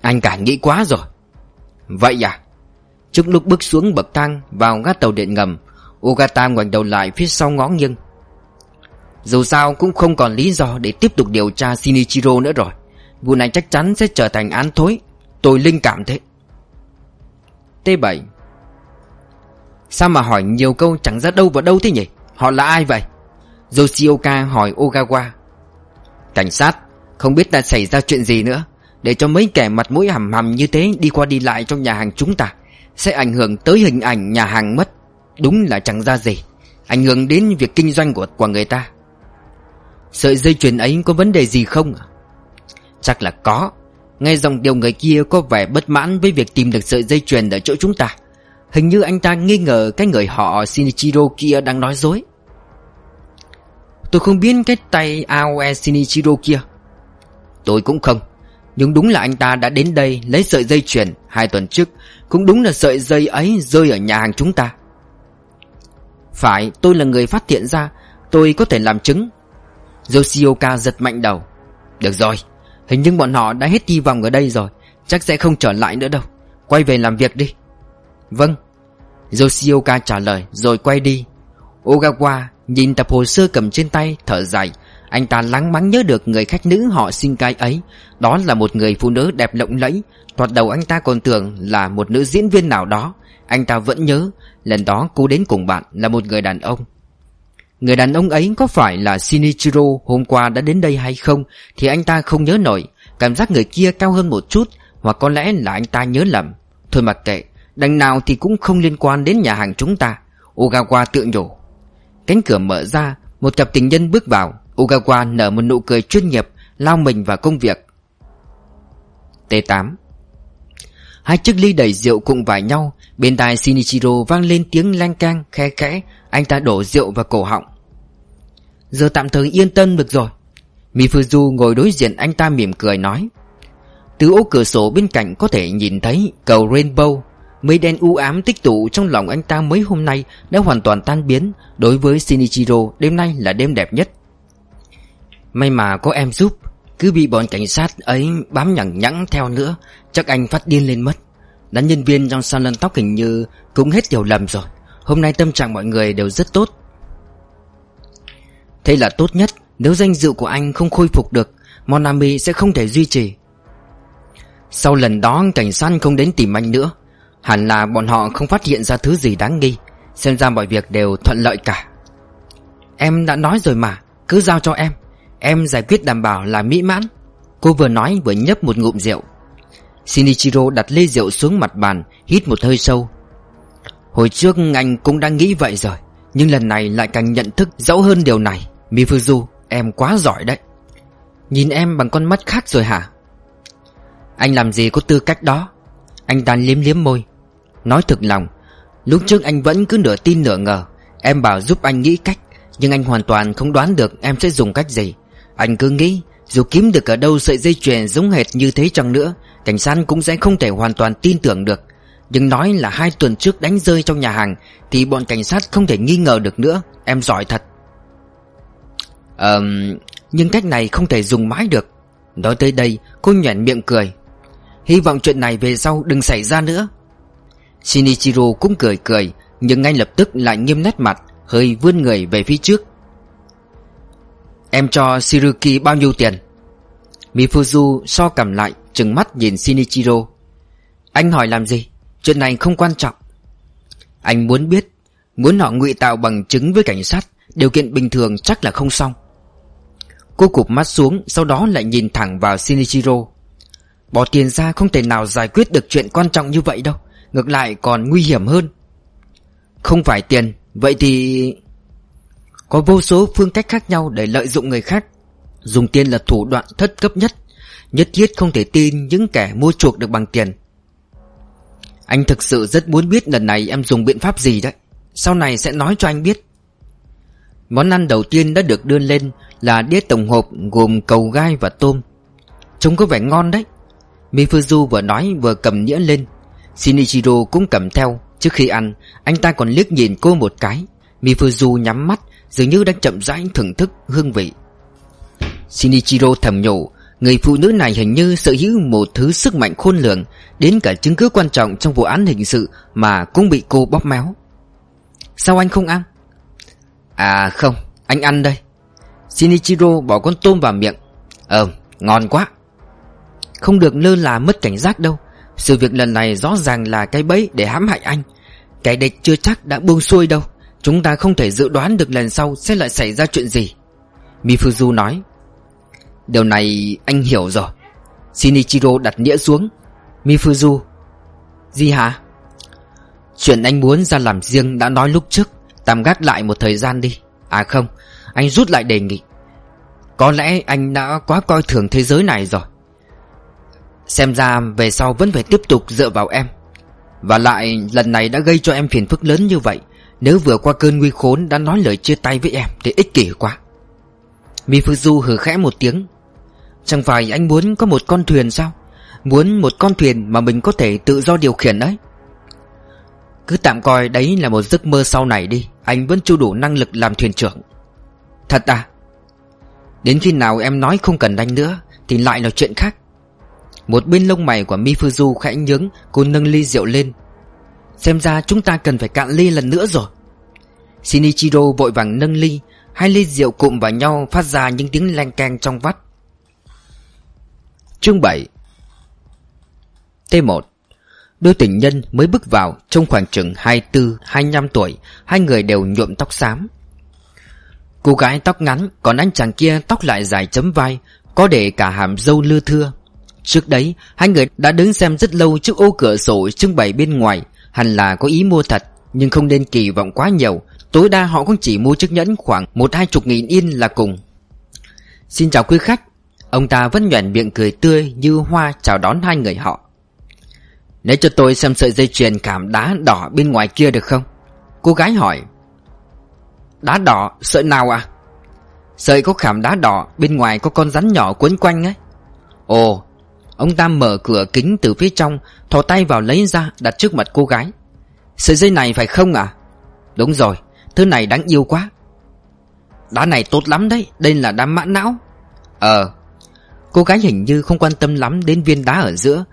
Anh cả nghĩ quá rồi. Vậy à? Trước lúc bước xuống bậc thang vào gác tàu điện ngầm Ogata ngoảnh đầu lại phía sau ngó nghiêng. Dù sao cũng không còn lý do để tiếp tục điều tra Shinichiro nữa rồi. Vụ này chắc chắn sẽ trở thành án thối. Tôi linh cảm thế. T7 Sao mà hỏi nhiều câu chẳng ra đâu vào đâu thế nhỉ? Họ là ai vậy? Yoshioka hỏi Ogawa. Cảnh sát Không biết đã xảy ra chuyện gì nữa. Để cho mấy kẻ mặt mũi hầm hầm như thế Đi qua đi lại trong nhà hàng chúng ta sẽ ảnh hưởng tới hình ảnh nhà hàng mất. Đúng là chẳng ra gì. Ảnh hưởng đến việc kinh doanh của, của người ta. Sợi dây chuyền ấy có vấn đề gì không Chắc là có. Nghe dòng điều người kia có vẻ bất mãn với việc tìm được sợi dây chuyền ở chỗ chúng ta. Hình như anh ta nghi ngờ cái người họ Shinichiro kia đang nói dối. Tôi không biết cái tay Aoe Shinichiro kia. Tôi cũng không. Nhưng đúng là anh ta đã đến đây lấy sợi dây chuyền Hai tuần trước. Cũng đúng là sợi dây ấy rơi ở nhà hàng chúng ta. Phải, tôi là người phát hiện ra. Tôi có thể làm chứng. Yoshioka giật mạnh đầu. Được rồi. Hình như bọn họ đã hết hy vọng ở đây rồi. Chắc sẽ không trở lại nữa đâu. Quay về làm việc đi. Vâng. Yoshioka trả lời, rồi quay đi. Ogawa nhìn tập hồ sơ cầm trên tay, thở dài. Anh ta lắng mắng nhớ được người khách nữ họ Shinkai ấy. Đó là một người phụ nữ đẹp lộng lẫy. Thoạt đầu anh ta còn tưởng là một nữ diễn viên nào đó. Anh ta vẫn nhớ, Lần đó cô đến cùng bạn là một người đàn ông. Người đàn ông ấy có phải là Shinichiro hôm qua đã đến đây hay không Thì anh ta không nhớ nổi. Cảm giác người kia cao hơn một chút, Hoặc có lẽ là anh ta nhớ lầm. Thôi mặc kệ Đằng nào thì cũng không liên quan đến nhà hàng chúng ta. Ogawa tự nhủ. Cánh cửa mở ra, Một cặp tình nhân bước vào. Ogawa nở một nụ cười chuyên nghiệp, Lao mình vào công việc. T8 Hai chiếc ly đầy rượu cùng vài nhau, Bên tai Shinichiro vang lên tiếng lanh cang khe khẽ. Anh ta đổ rượu vào cổ họng. Giờ tạm thời yên tâm được rồi. Mifuzu ngồi đối diện anh ta mỉm cười nói. Từ ô cửa sổ bên cạnh có thể nhìn thấy cầu Rainbow. Mây đen u ám tích tụ trong lòng anh ta mấy hôm nay đã hoàn toàn tan biến. Đối với Shinichiro, đêm nay là đêm đẹp nhất. May mà có em giúp, cứ bị bọn cảnh sát ấy bám nhẳng nhẵng theo nữa, Chắc anh phát điên lên mất. Đám nhân viên trong salon tóc hình như Cũng hết hiểu lầm rồi. Hôm nay tâm trạng mọi người đều rất tốt. Thế là tốt nhất, Nếu danh dự của anh không khôi phục được, Monami sẽ không thể duy trì. Sau lần đó, cảnh sát không đến tìm anh nữa. Hẳn là bọn họ không phát hiện ra thứ gì đáng nghi. Xem ra mọi việc đều thuận lợi cả. Em đã nói rồi mà, Cứ giao cho em. Em giải quyết đảm bảo là mỹ mãn. Cô vừa nói vừa nhấp một ngụm rượu. Shinichiro đặt ly rượu xuống mặt bàn, Hít một hơi sâu. Hồi trước anh cũng đang nghĩ vậy rồi, Nhưng lần này lại càng nhận thức rõ hơn điều này. Mifuzu, em quá giỏi đấy. Nhìn em bằng con mắt khác rồi hả? Anh làm gì có tư cách đó? Anh ta liếm liếm môi. Nói thực lòng, Lúc trước anh vẫn cứ nửa tin nửa ngờ. Em bảo giúp anh nghĩ cách, Nhưng anh hoàn toàn không đoán được em sẽ dùng cách gì. Anh cứ nghĩ, Dù kiếm được ở đâu sợi dây chuyền giống hệt như thế chăng nữa, Cảnh sát cũng sẽ không thể hoàn toàn tin tưởng được. Nhưng nói là hai tuần trước đánh rơi trong nhà hàng, Thì bọn cảnh sát không thể nghi ngờ được nữa. Em giỏi thật. Ờ... nhưng cách này không thể dùng mãi được. Nói tới đây, cô nhoẻn miệng cười. Hy vọng chuyện này về sau đừng xảy ra nữa. Shinichiro cũng cười cười, Nhưng ngay lập tức lại nghiêm nét mặt, Hơi vươn người về phía trước. Em cho Shiruki bao nhiêu tiền? Mifuzu so cầm lại, Trừng mắt nhìn Shinichiro. Anh hỏi làm gì? Chuyện này không quan trọng. Anh muốn biết, Muốn họ ngụy tạo bằng chứng với cảnh sát, Điều kiện bình thường chắc là không xong. Cô cụp mắt xuống, Sau đó lại nhìn thẳng vào Shinichiro. Bỏ tiền ra không thể nào giải quyết được chuyện quan trọng như vậy đâu. Ngược lại còn nguy hiểm hơn. Không phải tiền, Vậy thì... Có vô số phương cách khác nhau để lợi dụng người khác. Dùng tiền là thủ đoạn thất cấp nhất Nhất thiết không thể tin những kẻ mua chuộc được bằng tiền. Anh thực sự rất muốn biết lần này em dùng biện pháp gì đấy. Sau này sẽ nói cho anh biết. Món ăn đầu tiên đã được đưa lên là đĩa tổng hộp gồm cầu gai và tôm. Trông có vẻ ngon đấy. Mifuzu vừa nói vừa cầm nhĩa lên. Shinichiro cũng cầm theo. Trước khi ăn Anh ta còn liếc nhìn cô một cái. Mifuzu nhắm mắt Dường như đang chậm rãi thưởng thức hương vị. Shinichiro thầm nhủ Người phụ nữ này hình như sở hữu một thứ sức mạnh khôn lường Đến cả chứng cứ quan trọng trong vụ án hình sự Mà cũng bị cô bóp méo. Sao anh không ăn? À không, anh ăn đây. Shinichiro bỏ con tôm vào miệng. Ờ, ngon quá. Không được lơ là mất cảnh giác đâu. Sự việc lần này rõ ràng là cái bẫy để hãm hại anh. Cái địch chưa chắc đã buông xuôi đâu. Chúng ta không thể dự đoán được lần sau sẽ lại xảy ra chuyện gì. Mifuzu nói, Điều này anh hiểu rồi. Shinichiro đặt đĩa xuống. Mifuzu, Gì hả? Chuyện anh muốn ra làm riêng đã nói lúc trước. Tạm gác lại một thời gian đi. À không, Anh rút lại đề nghị. Có lẽ anh đã quá coi thường thế giới này rồi. Xem ra về sau vẫn phải tiếp tục dựa vào em. Và lại, lần này đã gây cho em phiền phức lớn như vậy. Nếu vừa qua cơn nguy khốn đã nói lời chia tay với em Thì ích kỷ quá. Mifuzu hừ khẽ một tiếng. Chẳng phải anh muốn có một con thuyền sao? Muốn một con thuyền mà mình có thể tự do điều khiển đấy. Cứ tạm coi đấy là một giấc mơ sau này đi. Anh vẫn chưa đủ năng lực làm thuyền trưởng. Thật à? Đến khi nào em nói không cần anh nữa, Thì lại là chuyện khác. Một bên lông mày của Mifuzu khẽ nhướng, Cô nâng ly rượu lên. Xem ra chúng ta cần phải cạn ly lần nữa rồi. Shinichiro vội vàng nâng ly, Hai ly rượu cụm vào nhau phát ra những tiếng len keng trong vắt. Chương 7 T1 Đôi tình nhân mới bước vào trong khoảng chừng 24-25 tuổi, Hai người đều nhuộm tóc xám. Cô gái tóc ngắn, Còn anh chàng kia tóc lại dài chấm vai, Có để cả hàm dâu lưa thưa. Trước đấy Hai người đã đứng xem rất lâu trước ô cửa sổ trưng bày bên ngoài. Hẳn là có ý mua thật Nhưng không nên kỳ vọng quá nhiều. Tối đa họ cũng chỉ mua chiếc nhẫn khoảng một hai chục nghìn yên là cùng. Xin chào quý khách. Ông ta vẫn nhoẻn miệng cười tươi như hoa chào đón hai người họ. Lấy cho tôi xem sợi dây chuyền cảm đá đỏ bên ngoài kia được không? Cô gái hỏi. Đá đỏ, sợi nào à? Sợi có khảm đá đỏ, bên ngoài có con rắn nhỏ quấn quanh ấy. Ồ, ông ta mở cửa kính từ phía trong Thò tay vào lấy ra đặt trước mặt cô gái. Sợi dây này phải không à? Đúng rồi, thứ này đáng yêu quá. Đá này tốt lắm đấy, đây là đá mã não. Ờ, Cô gái hình như không quan tâm lắm đến viên đá ở giữa.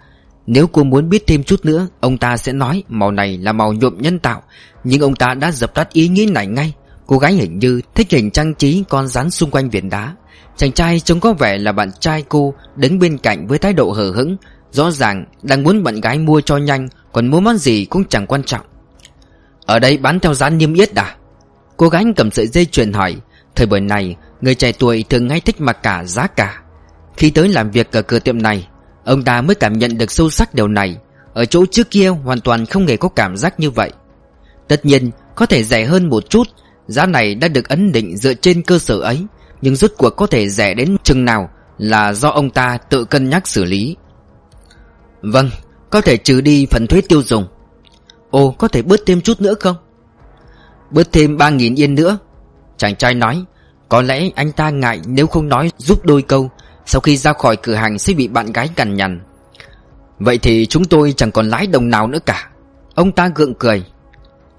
Nếu cô muốn biết thêm chút nữa Ông ta sẽ nói màu này là màu nhuộm nhân tạo. Nhưng ông ta đã dập tắt ý nghĩ này ngay. Cô gái hình như thích hình trang trí con rắn xung quanh viên đá. Chàng trai trông có vẻ là bạn trai cô Đứng bên cạnh với thái độ hờ hững, Rõ ràng đang muốn bạn gái mua cho nhanh, Còn mua món gì cũng chẳng quan trọng. Ở đây bán theo giá niêm yết à? Cô gái cầm sợi dây chuyền hỏi, Thời buổi này, Người trẻ tuổi thường hay thích mặc cả giá cả. Khi tới làm việc ở cửa tiệm này, Ông ta mới cảm nhận được sâu sắc điều này. Ở chỗ trước kia hoàn toàn không hề có cảm giác như vậy. Tất nhiên, có thể rẻ hơn một chút, Giá này đã được ấn định dựa trên cơ sở ấy. Nhưng rốt cuộc có thể rẻ đến chừng nào Là do ông ta tự cân nhắc xử lý. Vâng Có thể trừ đi phần thuế tiêu dùng. Ồ, có thể bớt thêm chút nữa không? Bớt thêm 3.000 yên nữa. Chàng trai nói, Có lẽ anh ta ngại nếu không nói giúp đôi câu, sau khi ra khỏi cửa hàng sẽ bị bạn gái cằn nhằn. Vậy thì chúng tôi chẳng còn lái đồng nào nữa cả. Ông ta gượng cười.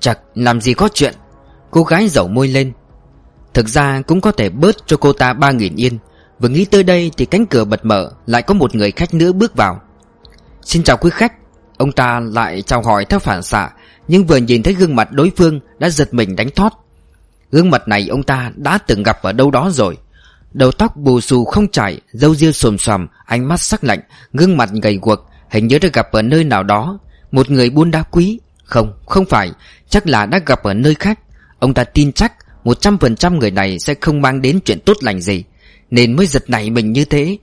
Chặt, làm gì có chuyện? Cô gái dẩu môi lên. Thực ra cũng có thể bớt cho cô ta 3.000 yên. Vừa nghĩ tới đây thì cánh cửa bật mở Lại có một người khách nữa bước vào. Xin chào quý khách. Ông ta lại chào hỏi theo phản xạ Nhưng vừa nhìn thấy gương mặt đối phương Đã giật mình đánh thót Gương mặt này ông ta đã từng gặp ở đâu đó rồi. Đầu tóc bù xù không chảy Dâu ria xồm xoàm Ánh mắt sắc lạnh Gương mặt gầy guộc Hình như đã gặp ở nơi nào đó. Một người buôn đá quý? Không, không phải. Chắc là đã gặp ở nơi khác. Ông ta tin chắc 100% người này sẽ không mang đến chuyện tốt lành gì. Nên mới giật nảy mình như thế.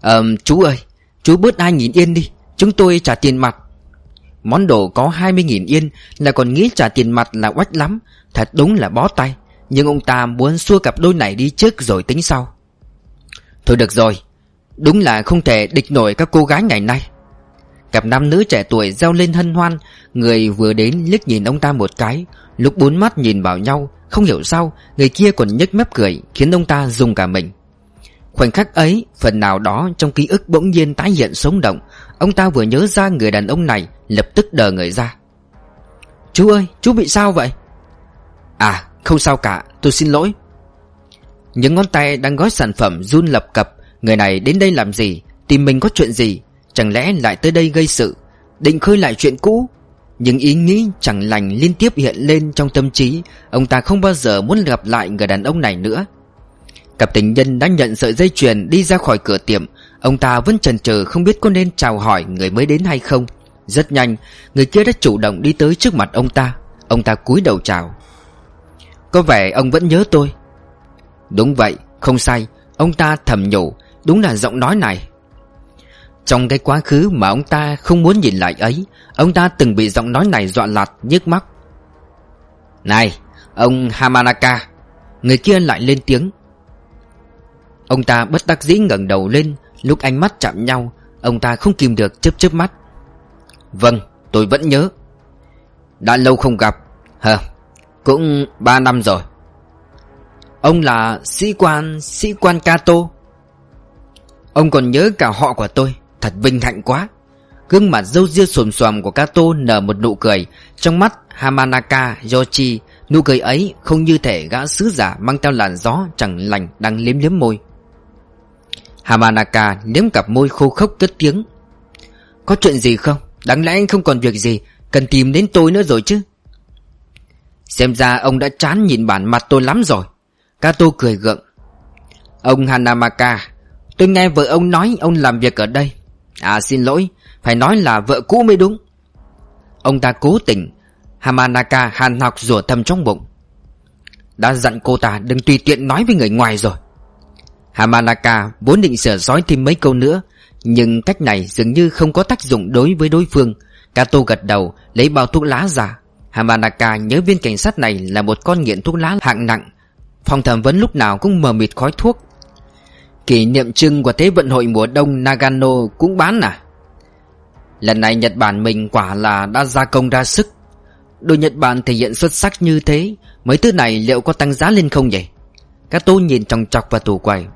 Ờ chú ơi, Chú bớt 2.000 yên đi, Chúng tôi trả tiền mặt. Món đồ có 20.000 yên Là còn nghĩ trả tiền mặt là oách lắm, Thật đúng là bó tay. Nhưng ông ta muốn xua cặp đôi này đi trước rồi tính sau. Thôi được rồi, Đúng là không thể địch nổi các cô gái ngày nay. Cặp nam nữ trẻ tuổi reo lên hân hoan, Người vừa đến liếc nhìn ông ta một cái, Lúc bốn mắt nhìn vào nhau không hiểu sao, Người kia còn nhếch mép cười, Khiến ông ta dùng cả mình. Khoảnh khắc ấy, Phần nào đó trong ký ức bỗng nhiên tái hiện sống động, Ông ta vừa nhớ ra người đàn ông này, Lập tức đờ người ra. Chú ơi, chú bị sao vậy? À không sao cả, tôi xin lỗi. Những ngón tay đang gói sản phẩm run lập cập, Người này đến đây làm gì? Tìm mình có chuyện gì? Chẳng lẽ lại tới đây gây sự? Định khơi lại chuyện cũ những ý nghĩ chẳng lành liên tiếp hiện lên trong tâm trí. Ông ta không bao giờ muốn gặp lại người đàn ông này nữa. Cặp tình nhân đã nhận sợi dây chuyền đi ra khỏi cửa tiệm. Ông ta vẫn chần chừ không biết có nên chào hỏi người mới đến hay không. Rất nhanh, Người kia đã chủ động đi tới trước mặt ông ta. Ông ta cúi đầu chào. Có vẻ ông vẫn nhớ tôi. Đúng vậy, không sai. Ông ta thầm nhủ. Đúng là giọng nói này. Trong cái quá khứ mà ông ta không muốn nhìn lại ấy, Ông ta từng bị giọng nói này dọa lạt nhức mắt Này, Ông Hamanaka, Người kia lại lên tiếng. Ông ta bất đắc dĩ ngẩng đầu lên, Lúc ánh mắt chạm nhau, Ông ta không kìm được chớp chớp mắt. Vâng tôi vẫn nhớ. Đã lâu không gặp, Hờ, Cũng ba năm rồi. Ông là sĩ quan Sĩ quan Kato. Ông còn nhớ cả họ của tôi. Thật vinh hạnh quá. Gương mặt dâu ria xồm xoàm của Kato nở một nụ cười. Trong mắt Hamanaka Yoshi Nụ cười ấy không như thể gã sứ giả Mang theo làn gió chẳng lành đang liếm liếm môi. Hamanaka liếm cặp môi khô khốc cất tiếng. Có chuyện gì không? Đáng lẽ anh không còn việc gì. Cần tìm đến tôi nữa rồi chứ. Xem ra ông đã chán nhìn bản mặt tôi lắm rồi. Kato cười gượng. Ông Hanamaka Tôi nghe vợ ông nói ông làm việc ở đây. À xin lỗi, Phải nói là vợ cũ mới đúng. Ông ta cố tình, Hamanaka hàn học rủa thầm trong bụng. Đã dặn cô ta đừng tùy tiện nói với người ngoài rồi. Hamanaka vốn định sửa sói thêm mấy câu nữa, Nhưng cách này dường như không có tác dụng đối với đối phương. Kato gật đầu, lấy bao thuốc lá ra. Hamanaka nhớ viên cảnh sát này là một con nghiện thuốc lá hạng nặng. Phòng thẩm vấn lúc nào cũng mờ mịt khói thuốc. Kỷ niệm trưng của Thế vận hội mùa đông Nagano cũng bán à? Lần này Nhật Bản mình quả là đã gia công ra sức. Đội Nhật Bản thể hiện xuất sắc như thế, Mấy thứ này liệu có tăng giá lên không nhỉ? Kato nhìn trong chọc vào tủ quầy.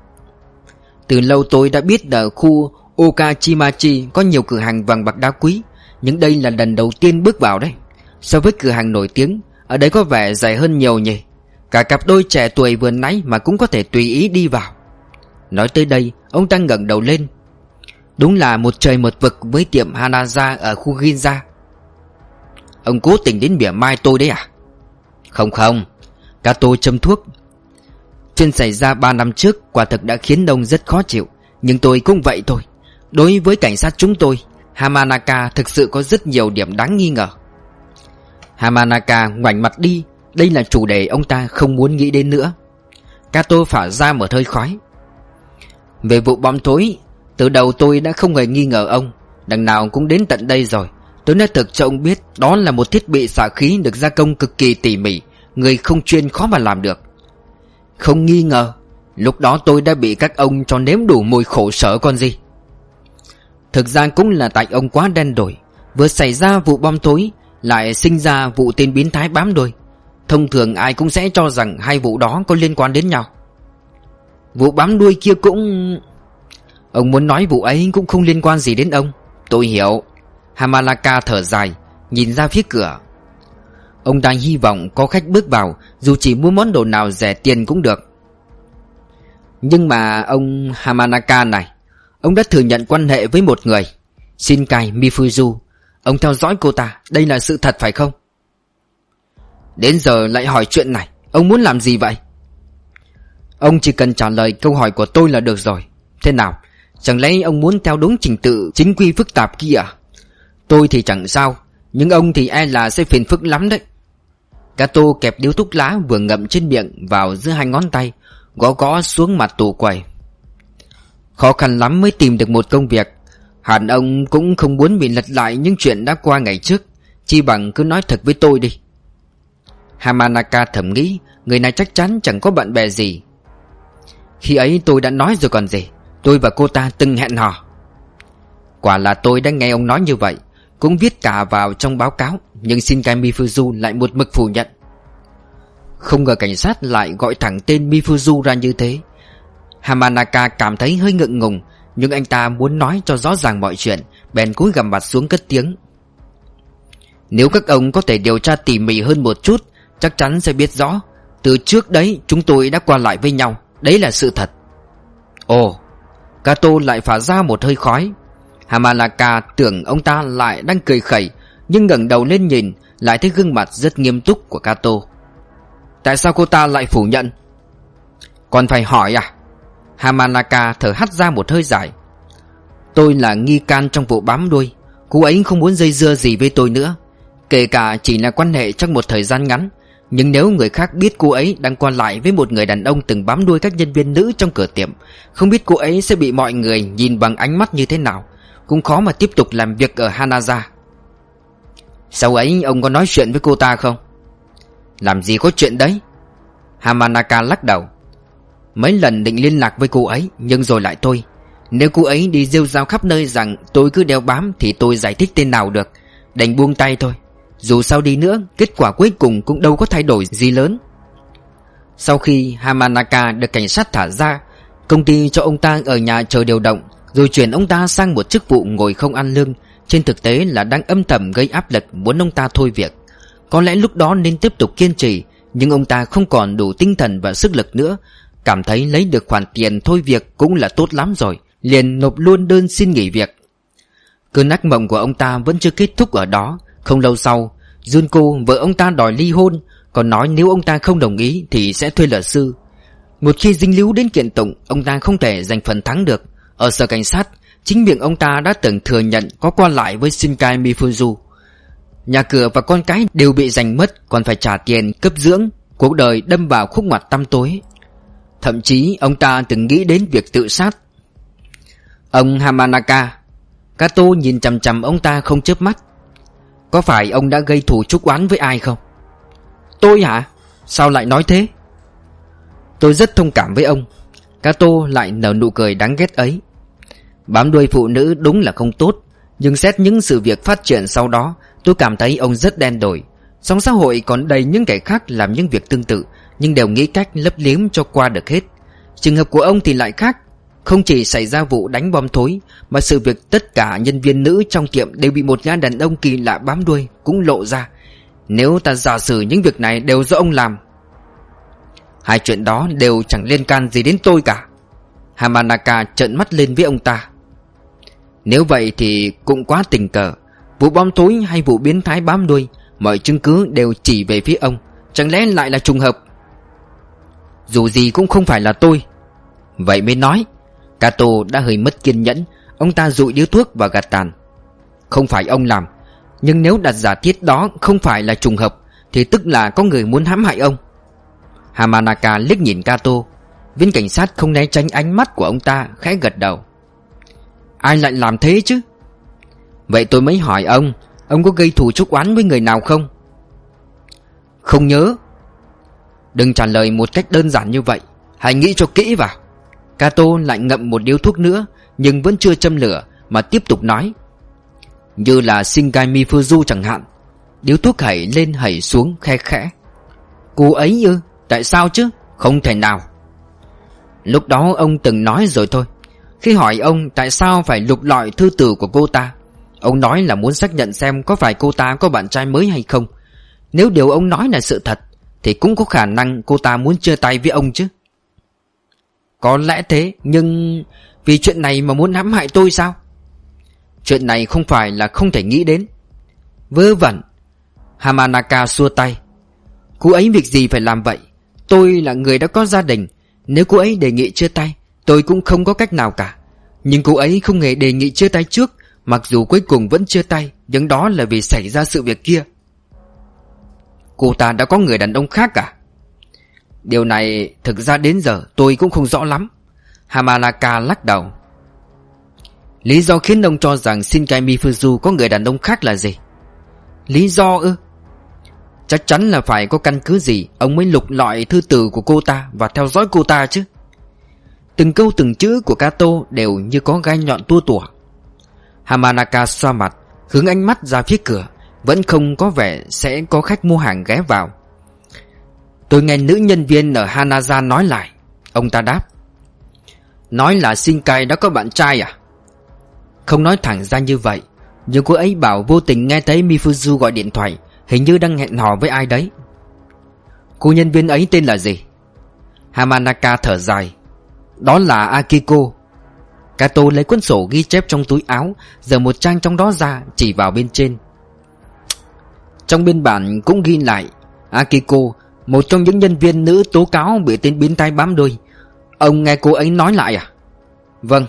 Từ lâu tôi đã biết ở khu Okachimachi có nhiều cửa hàng vàng bạc đá quý, Nhưng đây là lần đầu tiên bước vào đấy. So với cửa hàng nổi tiếng, Ở đây có vẻ dài hơn nhiều nhỉ? Cả cặp đôi trẻ tuổi vừa nãy mà cũng có thể tùy ý đi vào. Nói tới đây, Ông ta ngẩng đầu lên. Đúng là một trời một vực với tiệm Hanaza ở khu Ginza. Ông cố tình đến bỉa mai tôi đấy à? Không không. Kato châm thuốc. Chuyện xảy ra 3 năm trước quả thực đã khiến ông rất khó chịu, Nhưng tôi cũng vậy thôi. Đối với cảnh sát chúng tôi, Hamanaka thực sự có rất nhiều điểm đáng nghi ngờ. Hamanaka ngoảnh mặt đi, Đây là chủ đề ông ta không muốn nghĩ đến nữa. Kato phả ra một hơi khói. Về vụ bom tối Từ đầu tôi đã không hề nghi ngờ ông. Đằng nào cũng đến tận đây rồi. Tôi nói thật cho ông biết, Đó là một thiết bị xả khí được gia công cực kỳ tỉ mỉ. Người không chuyên khó mà làm được. Không nghi ngờ, Lúc đó tôi đã bị các ông cho nếm đủ mùi khổ sở con gì. Thực ra cũng là tại ông quá đen đổi Vừa xảy ra vụ bom tối Lại sinh ra vụ tên biến thái bám đuôi. Thông thường ai cũng sẽ cho rằng Hai vụ đó có liên quan đến nhau. Vụ bám đuôi kia cũng Ông muốn nói vụ ấy cũng không liên quan gì đến ông. Tôi hiểu. Hamalaka thở dài, Nhìn ra phía cửa. Ông đang hy vọng có khách bước vào, Dù chỉ mua món đồ nào rẻ tiền cũng được. Nhưng mà ông Hamanaka này, Ông đã thừa nhận quan hệ với một người. Shinkai Mifuzu, Ông theo dõi cô ta, Đây là sự thật phải không? Đến giờ lại hỏi chuyện này, Ông muốn làm gì vậy? Ông chỉ cần trả lời câu hỏi của tôi là được rồi. Thế nào? Chẳng lẽ ông muốn theo đúng trình tự Chính quy phức tạp kia à? Tôi thì chẳng sao, Nhưng ông thì e là sẽ phiền phức lắm đấy. Cato kẹp điếu thuốc lá vừa ngậm trên miệng vào giữa hai ngón tay, Gõ gõ xuống mặt tủ quầy. Khó khăn lắm mới tìm được một công việc. Hẳn ông cũng không muốn bị lật lại những chuyện đã qua ngày trước, Chi bằng cứ nói thật với tôi đi. Hamanaka thầm nghĩ, Người này chắc chắn chẳng có bạn bè gì. Khi ấy tôi đã nói rồi còn gì. Tôi và cô ta từng hẹn hò. Quả là tôi đã nghe ông nói như vậy, Cũng viết cả vào trong báo cáo, Nhưng Shinkai Mifuzu lại một mực phủ nhận. Không ngờ cảnh sát lại gọi thẳng tên Mifuzu ra như thế. Hamanaka cảm thấy hơi ngượng ngùng, Nhưng anh ta muốn nói cho rõ ràng mọi chuyện, Bèn cúi gằm mặt xuống cất tiếng. Nếu các ông có thể điều tra tỉ mỉ hơn một chút, Chắc chắn sẽ biết rõ, Từ trước đấy chúng tôi đã qua lại với nhau. Đấy là sự thật. Ồ, Kato lại phả ra một hơi khói. Hamalaka tưởng ông ta lại đang cười khẩy, Nhưng ngẩng đầu lên nhìn, Lại thấy gương mặt rất nghiêm túc của Kato. Tại sao cô ta lại phủ nhận? Còn phải hỏi à? Hamanaka thở hắt ra một hơi dài. Tôi là nghi can trong vụ bám đuôi, Cô ấy không muốn dây dưa gì với tôi nữa, Kể cả chỉ là quan hệ trong một thời gian ngắn. Nhưng nếu người khác biết cô ấy đang qua lại với một người đàn ông từng bám đuôi các nhân viên nữ trong cửa tiệm, Không biết cô ấy sẽ bị mọi người nhìn bằng ánh mắt như thế nào. Cũng khó mà tiếp tục làm việc ở Hanaza. Sau ấy, ông có nói chuyện với cô ta không? Làm gì có chuyện đấy? Hamanaka lắc đầu. Mấy lần định liên lạc với cô ấy, Nhưng rồi lại thôi. Nếu cô ấy đi rêu rao khắp nơi rằng tôi cứ đeo bám Thì tôi giải thích tên nào được. Đành buông tay thôi. Dù sao đi nữa, Kết quả cuối cùng cũng đâu có thay đổi gì lớn. Sau khi Hamanaka được cảnh sát thả ra, Công ty cho ông ta ở nhà chờ điều động, Rồi chuyển ông ta sang một chức vụ ngồi không ăn lương. Trên thực tế là đang âm thầm gây áp lực Muốn ông ta thôi việc. Có lẽ lúc đó nên tiếp tục kiên trì, Nhưng ông ta không còn đủ tinh thần và sức lực nữa. Cảm thấy lấy được khoản tiền thôi việc cũng là tốt lắm rồi, Liền nộp luôn đơn xin nghỉ việc. Cơn ác mộng của ông ta vẫn chưa kết thúc ở đó. Không lâu sau, Junko vợ ông ta đòi ly hôn, Còn nói nếu ông ta không đồng ý Thì sẽ thuê luật sư. Một khi dính líu đến kiện tụng, Ông ta không thể giành phần thắng được. Ở sở cảnh sát, Chính miệng ông ta đã từng thừa nhận Có qua lại với Shinkai Mifuzu Nhà cửa và con cái đều bị giành mất, Còn phải trả tiền cấp dưỡng, Cuộc đời đâm vào khúc ngoặt tăm tối. Thậm chí, ông ta từng nghĩ đến việc tự sát. Ông Hamanaka, Kato nhìn chằm chằm ông ta không chớp mắt. Có phải ông đã gây thù chúc oán với ai không? Tôi hả? Sao lại nói thế? Tôi rất thông cảm với ông. Cato lại nở nụ cười đáng ghét ấy. Bám đuôi phụ nữ đúng là không tốt, Nhưng xét những sự việc phát triển sau đó, Tôi cảm thấy ông rất đen đổi song xã hội còn đầy những kẻ khác làm những việc tương tự, Nhưng đều nghĩ cách lấp liếm cho qua được hết. Trường hợp của ông thì lại khác. Không chỉ xảy ra vụ đánh bom thối, Mà sự việc tất cả nhân viên nữ trong tiệm Đều bị một gã đàn ông kỳ lạ bám đuôi Cũng lộ ra. Nếu ta giả sử những việc này đều do ông làm, Hai chuyện đó đều chẳng liên can gì đến tôi cả. Hamanaka trợn mắt lên với ông ta. Nếu vậy thì cũng quá tình cờ. Vụ bom thối hay vụ biến thái bám đuôi, Mọi chứng cứ đều chỉ về phía ông. Chẳng lẽ lại là trùng hợp? Dù gì cũng không phải là tôi. Vậy mới nói Kato đã hơi mất kiên nhẫn. Ông ta dụi điếu thuốc và gạt tàn. Không phải ông làm, Nhưng nếu đặt giả thiết đó không phải là trùng hợp, Thì tức là có người muốn hãm hại ông. Hamanaka liếc nhìn Kato. Viên cảnh sát không né tránh ánh mắt của ông ta, Khẽ gật đầu. Ai lại làm thế chứ? Vậy tôi mới hỏi ông Ông có gây thù chúc oán với người nào không? Không nhớ. Đừng trả lời một cách đơn giản như vậy. Hãy nghĩ cho kỹ vào. Kato lại ngậm một điếu thuốc nữa, Nhưng vẫn chưa châm lửa, Mà tiếp tục nói. Như là Shinkai Mifuzu chẳng hạn, Điếu thuốc hẩy lên hẩy xuống khe khẽ. Cô ấy ư, Tại sao chứ? Không thể nào. Lúc đó ông từng nói rồi thôi. Khi hỏi ông tại sao phải lục lọi thư tử của cô ta, Ông nói là muốn xác nhận xem có phải cô ta có bạn trai mới hay không. Nếu điều ông nói là sự thật, Thì cũng có khả năng cô ta muốn chia tay với ông chứ. Có lẽ thế, Nhưng vì chuyện này mà muốn hãm hại tôi sao? Chuyện này không phải là không thể nghĩ đến. Vớ vẩn, Hamanaka xua tay. Cô ấy việc gì phải làm vậy? Tôi là người đã có gia đình. Nếu cô ấy đề nghị chia tay, Tôi cũng không có cách nào cả. Nhưng cô ấy không hề đề nghị chia tay trước, Mặc dù cuối cùng vẫn chia tay, Nhưng đó là vì xảy ra sự việc kia. Cô ta đã có người đàn ông khác cả. Điều này thực ra đến giờ tôi cũng không rõ lắm. Hamanaka lắc đầu. Lý do khiến ông cho rằng Shinkai Mifuzu có người đàn ông khác là gì? Lý do ư? Chắc chắn là phải có căn cứ gì Ông mới lục lọi thư từ của cô ta Và theo dõi cô ta chứ? Từng câu từng chữ của Kato Đều như có gai nhọn tua tủa. Hamanaka xoa mặt, Hướng ánh mắt ra phía cửa, Vẫn không có vẻ sẽ có khách mua hàng ghé vào. Tôi nghe nữ nhân viên ở Hanaza nói lại. Ông ta đáp, Nói là Shinkai đã có bạn trai à? Không nói thẳng ra như vậy, Nhưng cô ấy bảo vô tình nghe thấy Mifuzu gọi điện thoại, Hình như đang hẹn hò với ai đấy. Cô nhân viên ấy tên là gì? Hamanaka thở dài, Đó là Akiko. Kato lấy cuốn sổ ghi chép trong túi áo Giờ một trang trong đó ra, Chỉ vào bên trên. Trong biên bản cũng ghi lại, Akiko một trong những nhân viên nữ tố cáo Bị tên biến tay bám đuôi. Ông nghe cô ấy nói lại à? Vâng.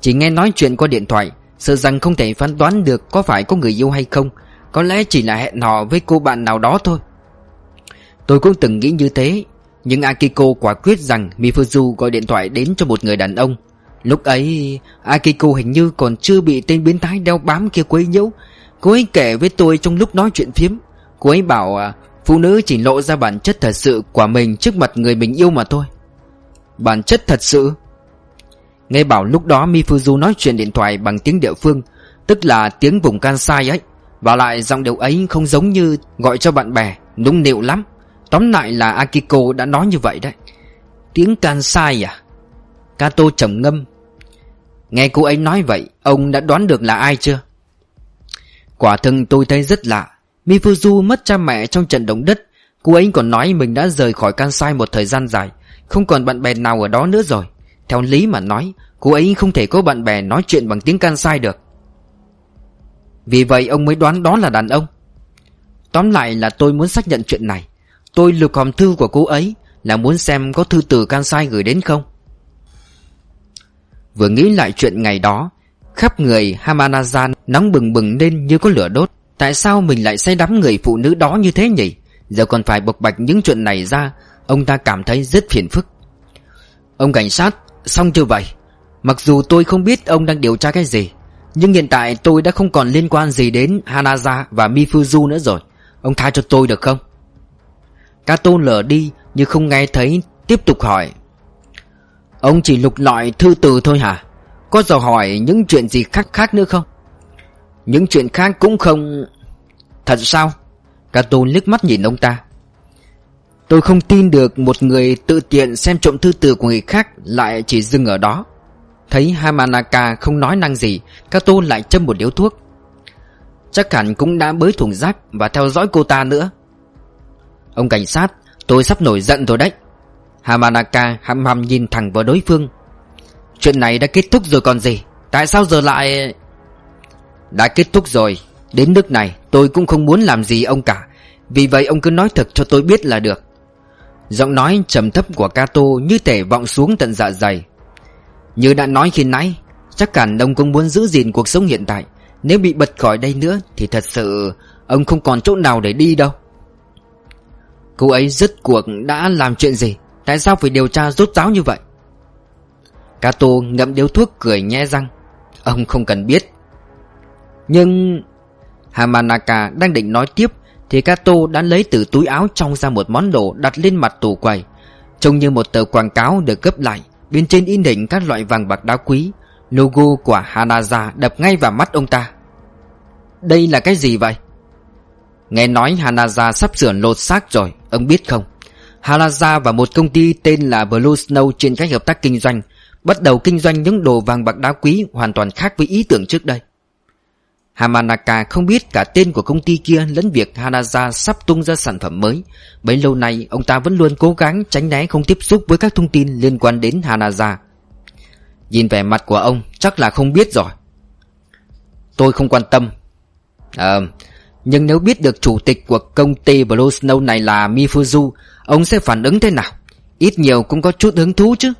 Chỉ nghe nói chuyện qua điện thoại, Sợ rằng không thể phán đoán được Có phải có người yêu hay không. Có lẽ chỉ là hẹn hò với cô bạn nào đó thôi. Tôi cũng từng nghĩ như thế, Nhưng Akiko quả quyết rằng Mifuzu gọi điện thoại đến cho một người đàn ông. Lúc ấy, Akiko hình như còn chưa bị tên biến thái đeo bám kia quấy nhiễu. Cô ấy kể với tôi trong lúc nói chuyện phiếm. Cô ấy bảo à, Phụ nữ chỉ lộ ra bản chất thật sự của mình trước mặt người mình yêu mà thôi. Bản chất thật sự? Nghe bảo lúc đó Mifuzu nói chuyện điện thoại bằng tiếng địa phương, Tức là tiếng vùng Kansai ấy, Và lại giọng điều ấy không giống như gọi cho bạn bè, Nũng nịu lắm. Tóm lại là Akiko đã nói như vậy đấy. Tiếng Kansai à? Kato trầm ngâm. Nghe cô ấy nói vậy, Ông đã đoán được là ai chưa? Quả thân tôi thấy rất lạ. Mifuzu mất cha mẹ trong trận động đất. Cô ấy còn nói mình đã rời khỏi Kansai một thời gian dài. Không còn bạn bè nào ở đó nữa rồi. Theo lý mà nói, Cô ấy không thể có bạn bè nói chuyện bằng tiếng Kansai được. Vì vậy, ông mới đoán đó là đàn ông. Tóm lại là tôi muốn xác nhận chuyện này. Tôi lục hòm thư của cô ấy Là muốn xem có thư từ Kansai gửi đến không. Vừa nghĩ lại chuyện ngày đó, Khắp người Hamanazan nóng bừng bừng lên như có lửa đốt. Tại sao mình lại say đắm người phụ nữ đó như thế nhỉ? Giờ còn phải bộc bạch những chuyện này ra. Ông ta cảm thấy rất phiền phức. Ông cảnh sát, Xong chưa vậy? Mặc dù tôi không biết ông đang điều tra cái gì, Nhưng hiện tại tôi đã không còn liên quan gì đến Hanaza và Mifuzu nữa rồi. Ông tha cho tôi được không? Kato lờ đi như không nghe thấy, Tiếp tục hỏi. Ông chỉ lục lọi thư từ thôi hả? Có dò hỏi những chuyện gì khác khác nữa không? Những chuyện khác cũng không Thật sao Kato liếc mắt nhìn ông ta Tôi không tin được một người tự tiện xem trộm thư từ của người khác lại chỉ dừng ở đó. Thấy Hamanaka không nói năng gì, Kato lại châm một điếu thuốc. Chắc hẳn cũng đã bới thùng rác và theo dõi cô ta nữa. Ông cảnh sát, tôi sắp nổi giận rồi đấy. Hamanaka hăm hăm nhìn thẳng vào đối phương. Chuyện này đã kết thúc rồi còn gì, tại sao giờ lại... Đã kết thúc rồi, đến nước này tôi cũng không muốn làm gì ông cả. Vì vậy ông cứ nói thật cho tôi biết là được. Giọng nói trầm thấp của Kato như thể vọng xuống tận dạ dày. Như đã nói khi nãy Chắc hẳn ông cũng muốn giữ gìn cuộc sống hiện tại. Nếu bị bật khỏi đây nữa Thì thật sự Ông không còn chỗ nào để đi đâu. Cô ấy rứt cuộc đã làm chuyện gì? Tại sao phải điều tra rốt ráo như vậy? Kato ngậm điếu thuốc cười nhe răng. Ông không cần biết. Nhưng Hamanaka đang định nói tiếp thì Kato đã lấy từ túi áo trong ra một món đồ đặt lên mặt tủ quầy, Trông như một tờ quảng cáo được gấp lại. Bên trên in hình các loại vàng bạc đá quý, Logo của Hanaza đập ngay vào mắt ông ta. Đây là cái gì vậy? Nghe nói Hanaza sắp sửa lột xác rồi, Ông biết không? Hanaza và một công ty tên là Blue Snow trên cách hợp tác kinh doanh, Bắt đầu kinh doanh những đồ vàng bạc đá quý Hoàn toàn khác với ý tưởng trước đây. Hamanaka không biết cả tên của công ty kia lẫn việc Hanaza sắp tung ra sản phẩm mới. Bấy lâu nay, ông ta vẫn luôn cố gắng tránh né không tiếp xúc với các thông tin liên quan đến Hanaza. Nhìn vẻ mặt của ông, chắc là không biết rồi. Tôi không quan tâm. Ờ, nhưng nếu biết được chủ tịch của công ty Blue Snow này là Mifuzu, ông sẽ phản ứng thế nào? Ít nhiều cũng có chút hứng thú chứ.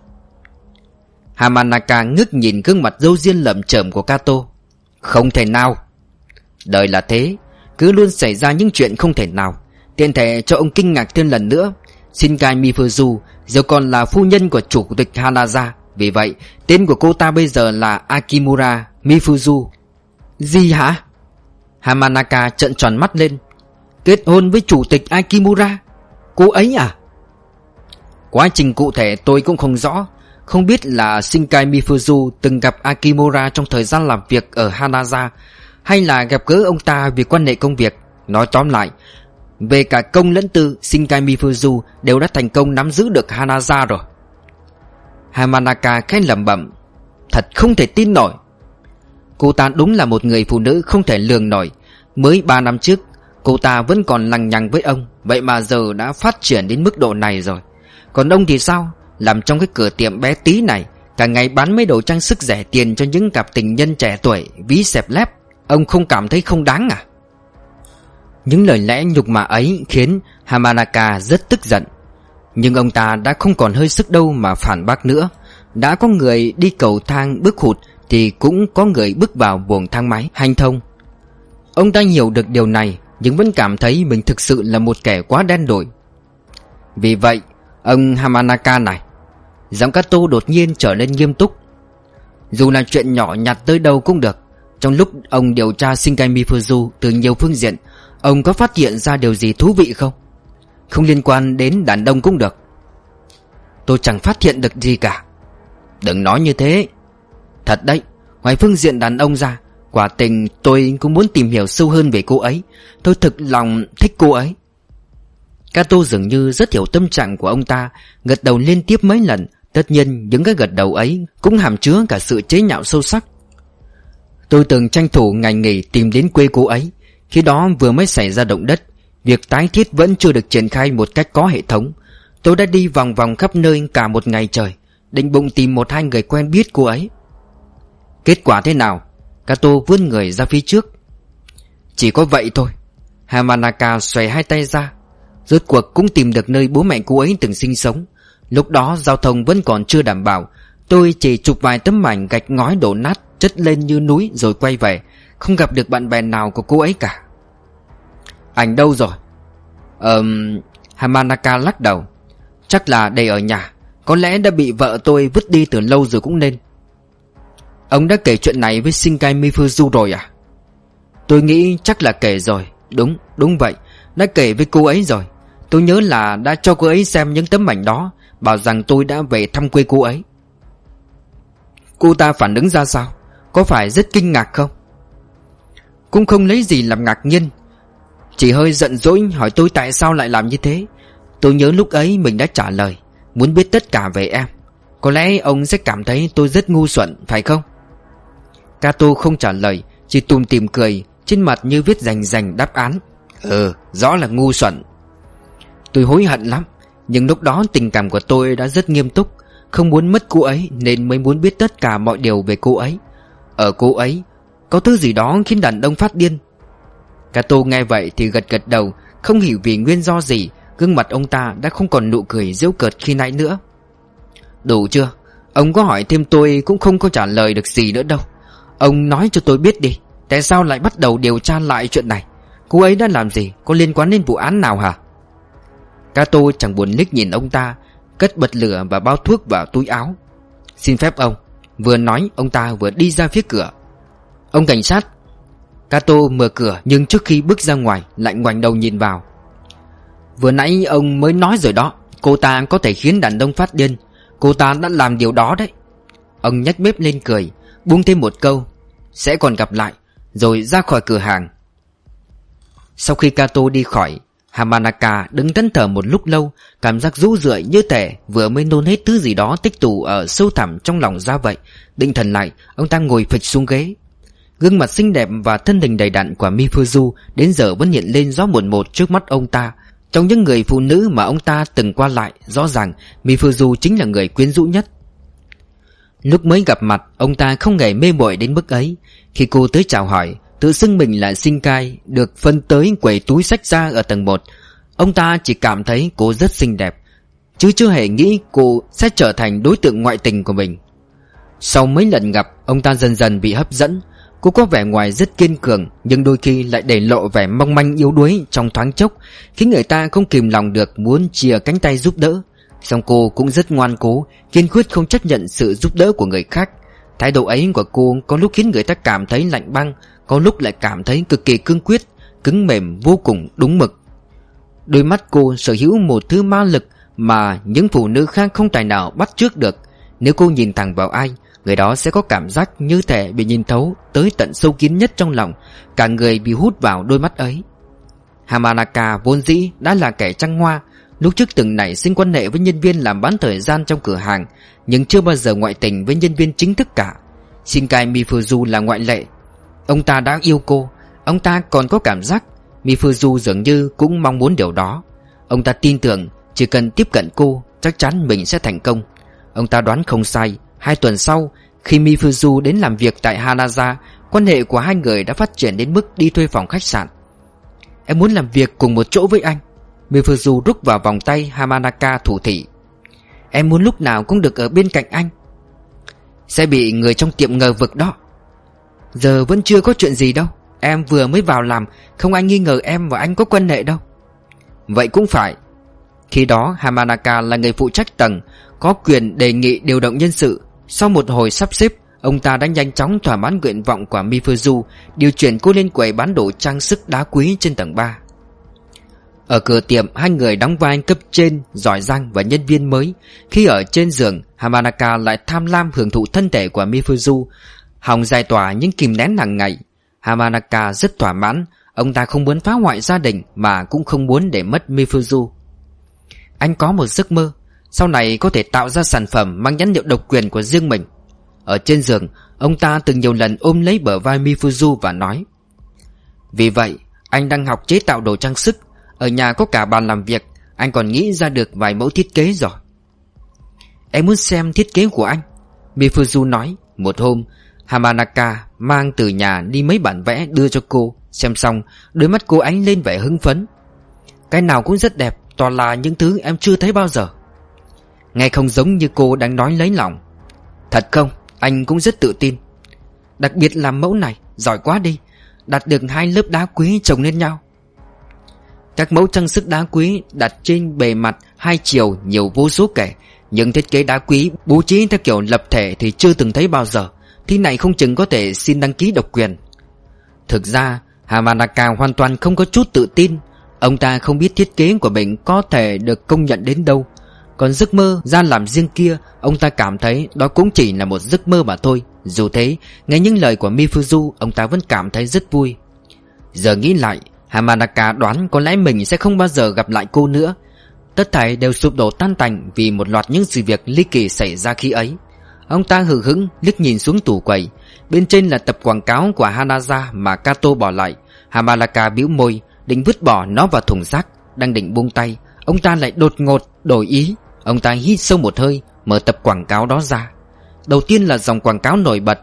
Hamanaka ngước nhìn gương mặt dâu riêng lẩm chởm của Kato. Không thể nào Đời là thế Cứ luôn xảy ra những chuyện không thể nào. Tiện thể cho ông kinh ngạc thêm lần nữa. Shinkai Mifuzu Giờ còn là phu nhân của chủ tịch Hanaza. Vì vậy tên của cô ta bây giờ là Akimura Mifuzu. Gì hả? Hamanaka trợn tròn mắt lên. Kết hôn với chủ tịch Akimura? Cô ấy à? Quá trình cụ thể tôi cũng không rõ. Không biết là Shinkai Mifuzu từng gặp Akimura trong thời gian làm việc ở Hanaza hay là gặp gỡ ông ta vì quan hệ công việc. Nói tóm lại, Về cả công lẫn tư, Shinkai Mifuzu đều đã thành công nắm giữ được Hanaza rồi. Hamanaka khen lẩm bẩm, Thật không thể tin nổi. Cô ta đúng là một người phụ nữ không thể lường nổi. Mới 3 năm trước, Cô ta vẫn còn lằng nhằng với ông, Vậy mà giờ đã phát triển đến mức độ này rồi. Còn ông thì sao? Làm trong cái cửa tiệm bé tí này, Cả ngày bán mấy đồ trang sức rẻ tiền Cho những cặp tình nhân trẻ tuổi, Ví xẹp lép. Ông không cảm thấy không đáng à? Những lời lẽ nhục mạ ấy Khiến Hamanaka rất tức giận. Nhưng ông ta đã không còn hơi sức đâu Mà phản bác nữa. Đã có người đi cầu thang bước hụt Thì cũng có người bước vào buồng thang máy, hành thông. Ông ta hiểu được điều này Nhưng vẫn cảm thấy mình thực sự là một kẻ quá đen đổi Vì vậy, Ông Hamanaka này, Giọng Kato đột nhiên trở nên nghiêm túc. Dù là chuyện nhỏ nhặt tới đâu cũng được trong lúc ông điều tra Shinkai Mifuzu từ nhiều phương diện, Ông có phát hiện ra điều gì thú vị không? Không liên quan đến đàn ông cũng được. Tôi chẳng phát hiện được gì cả. Đừng nói như thế. Thật đấy, Ngoài phương diện đàn ông ra, Quả tình tôi cũng muốn tìm hiểu sâu hơn về cô ấy. Tôi thực lòng thích cô ấy. Kato dường như rất hiểu tâm trạng của ông ta, Gật đầu liên tiếp mấy lần. Tất nhiên, những cái gật đầu ấy Cũng hàm chứa cả sự chế nhạo sâu sắc. Tôi từng tranh thủ ngày nghỉ tìm đến quê cô ấy. Khi đó vừa mới xảy ra động đất, Việc tái thiết vẫn chưa được triển khai một cách có hệ thống. Tôi đã đi vòng vòng khắp nơi cả một ngày trời, Định bụng tìm một hai người quen biết cô ấy. Kết quả thế nào? Kato vươn người ra phía trước. Chỉ có vậy thôi. Hamanaka xòe hai tay ra. Rốt cuộc cũng tìm được nơi bố mẹ cô ấy từng sinh sống. Lúc đó giao thông vẫn còn chưa đảm bảo Tôi chỉ chụp vài tấm ảnh gạch ngói đổ nát Chất lên như núi rồi quay về. Không gặp được bạn bè nào của cô ấy cả. Ảnh đâu rồi? Ờm Hamanaka lắc đầu. Chắc là để ở nhà. Có lẽ đã bị vợ tôi vứt đi từ lâu rồi cũng nên. Ông đã kể chuyện này với Shinkai Mifuzu rồi à? Tôi nghĩ chắc là kể rồi. Đúng, đúng vậy. Đã kể với cô ấy rồi. Tôi nhớ là đã cho cô ấy xem những tấm ảnh đó Bảo rằng tôi đã về thăm quê cô ấy. Cô ta phản ứng ra sao? Có phải rất kinh ngạc không? Cũng không lấy gì làm ngạc nhiên. Chỉ hơi giận dỗi hỏi tôi tại sao lại làm như thế. Tôi nhớ lúc ấy mình đã trả lời, Muốn biết tất cả về em. Có lẽ ông sẽ cảm thấy tôi rất ngu xuẩn, phải không? Kato không trả lời, Chỉ tùm tìm cười, Trên mặt như viết rành rành đáp án. Ừ rõ là ngu xuẩn. Tôi hối hận lắm, Nhưng lúc đó tình cảm của tôi đã rất nghiêm túc. Không muốn mất cô ấy Nên mới muốn biết tất cả mọi điều về cô ấy. Ở cô ấy, Có thứ gì đó khiến đàn ông phát điên. Cato nghe vậy thì gật gật đầu, Không hiểu vì nguyên do gì, Gương mặt ông ta đã không còn nụ cười giễu cợt khi nãy nữa. Đủ chưa? Ông có hỏi thêm tôi cũng không có trả lời được gì nữa đâu. Ông nói cho tôi biết đi, Tại sao lại bắt đầu điều tra lại chuyện này? Cô ấy đã làm gì? Có liên quan đến vụ án nào hả? Cato chẳng buồn liếc nhìn ông ta Cất bật lửa và bao thuốc vào túi áo. Xin phép ông, Vừa nói ông ta vừa đi ra phía cửa. Ông cảnh sát. Cato mở cửa nhưng trước khi bước ra ngoài Lại ngoảnh đầu nhìn vào. Vừa nãy ông mới nói rồi đó, Cô ta có thể khiến đàn ông phát điên. Cô ta đã làm điều đó đấy. Ông nhếch bếp lên cười, Buông thêm một câu, Sẽ còn gặp lại, Rồi ra khỏi cửa hàng. Sau khi Cato đi khỏi Hamanaka đứng thẫn thờ một lúc lâu, Cảm giác rũ rượi như thể Vừa mới nôn hết thứ gì đó tích tụ Ở sâu thẳm trong lòng ra vậy. Định thần lại, Ông ta ngồi phịch xuống ghế. Gương mặt xinh đẹp và thân hình đầy đặn của Mifuzu Đến giờ vẫn hiện lên rõ một một trước mắt ông ta. Trong những người phụ nữ mà ông ta từng qua lại, Rõ ràng Mifuzu chính là người quyến rũ nhất. Lúc mới gặp mặt, Ông ta không hề mê mội đến mức ấy. Khi cô tới chào hỏi Tự xưng mình là sinh cai, Được phân tới quầy túi sách ra ở tầng 1 Ông ta chỉ cảm thấy cô rất xinh đẹp, Chứ chưa hề nghĩ cô sẽ trở thành đối tượng ngoại tình của mình. Sau mấy lần gặp, Ông ta dần dần bị hấp dẫn. Cô có vẻ ngoài rất kiên cường, Nhưng đôi khi lại để lộ vẻ mong manh yếu đuối trong thoáng chốc, Khiến người ta không kìm lòng được muốn chia cánh tay giúp đỡ. Song cô cũng rất ngoan cố, Kiên quyết không chấp nhận sự giúp đỡ của người khác. Thái độ ấy của cô có lúc khiến người ta cảm thấy lạnh băng có lúc lại cảm thấy cực kỳ cương quyết, Cứng mềm, vô cùng đúng mực. Đôi mắt cô sở hữu một thứ ma lực Mà những phụ nữ khác không tài nào bắt trước được. Nếu cô nhìn thẳng vào ai, Người đó sẽ có cảm giác như thể bị nhìn thấu Tới tận sâu kín nhất trong lòng, Cả người bị hút vào đôi mắt ấy. Hamanaka vốn dĩ đã là kẻ trăng hoa, Lúc trước từng nảy sinh quan hệ với nhân viên làm bán thời gian trong cửa hàng, Nhưng chưa bao giờ ngoại tình với nhân viên chính thức cả. Shinkai Mifuzu là ngoại lệ Ông ta đã yêu cô. Ông ta còn có cảm giác. Mifuzu dường như cũng mong muốn điều đó. Ông ta tin tưởng Chỉ cần tiếp cận cô, Chắc chắn mình sẽ thành công. Ông ta đoán không sai, Hai tuần sau, Khi Mifuzu đến làm việc tại Hanaza, Quan hệ của hai người đã phát triển đến mức đi thuê phòng khách sạn. Em muốn làm việc cùng một chỗ với anh. Mifuzu rút vào vòng tay Hamanaka thủ thị. Em muốn lúc nào cũng được ở bên cạnh anh. Sẽ bị người trong tiệm ngờ vực đó. Giờ vẫn chưa có chuyện gì đâu. Em vừa mới vào làm, Không ai nghi ngờ em và anh có quan hệ đâu. Vậy cũng phải. Khi đó, Hamanaka là người phụ trách tầng, Có quyền đề nghị điều động nhân sự. Sau một hồi sắp xếp, Ông ta đã nhanh chóng thỏa mãn nguyện vọng của Mifuzu, Điều chuyển cô lên quầy bán đồ trang sức đá quý trên tầng 3 Ở cửa tiệm, hai người đóng vai cấp trên, Giỏi giang và nhân viên mới. Khi ở trên giường, Hamanaka lại tham lam hưởng thụ thân thể của Mifuzu. Hòng giải tỏa những kìm nén hàng ngày. Hamanaka rất thỏa mãn. Ông ta không muốn phá hoại gia đình Mà cũng không muốn để mất Mifuzu. Anh có một giấc mơ. Sau này có thể tạo ra sản phẩm Mang nhãn hiệu độc quyền của riêng mình. Ở trên giường, Ông ta từng nhiều lần ôm lấy bờ vai Mifuzu và nói, Vì vậy, Anh đang học chế tạo đồ trang sức. Ở nhà có cả bàn làm việc. Anh còn nghĩ ra được vài mẫu thiết kế rồi. Em muốn xem thiết kế của anh, Mifuzu nói. Một hôm Hamanaka mang từ nhà đi mấy bản vẽ đưa cho cô. Xem xong, đôi mắt cô ánh lên vẻ hưng phấn. Cái nào cũng rất đẹp, Toàn là những thứ em chưa thấy bao giờ. Nghe không giống như cô đang nói lấy lòng. Thật không? Anh cũng rất tự tin. Đặc biệt là mẫu này, Giỏi quá đi. Đặt được hai lớp đá quý chồng lên nhau. Các mẫu trang sức đá quý đặt trên bề mặt hai chiều nhiều vô số kể Nhưng thiết kế đá quý bố trí theo kiểu lập thể thì chưa từng thấy bao giờ. Thi này không chừng có thể xin đăng ký độc quyền. Thực ra, Hamanaka hoàn toàn không có chút tự tin. Ông ta không biết thiết kế của mình có thể được công nhận đến đâu. Còn giấc mơ ra làm riêng kia, Ông ta cảm thấy đó cũng chỉ là một giấc mơ mà thôi. Dù thế, Nghe những lời của Mifuzu, Ông ta vẫn cảm thấy rất vui. Giờ nghĩ lại, Hamanaka đoán có lẽ mình sẽ không bao giờ gặp lại cô nữa. Tất thảy đều sụp đổ tan tành Vì một loạt những sự việc ly kỳ xảy ra khi ấy. Ông ta hử hững, liếc nhìn xuống tủ quầy. Bên trên là tập quảng cáo của Hanaza mà Kato bỏ lại. Hamalaka bĩu môi, Định vứt bỏ nó vào thùng rác, Đang định buông tay. Ông ta lại đột ngột đổi ý. Ông ta hít sâu một hơi, Mở tập quảng cáo đó ra. Đầu tiên là dòng quảng cáo nổi bật.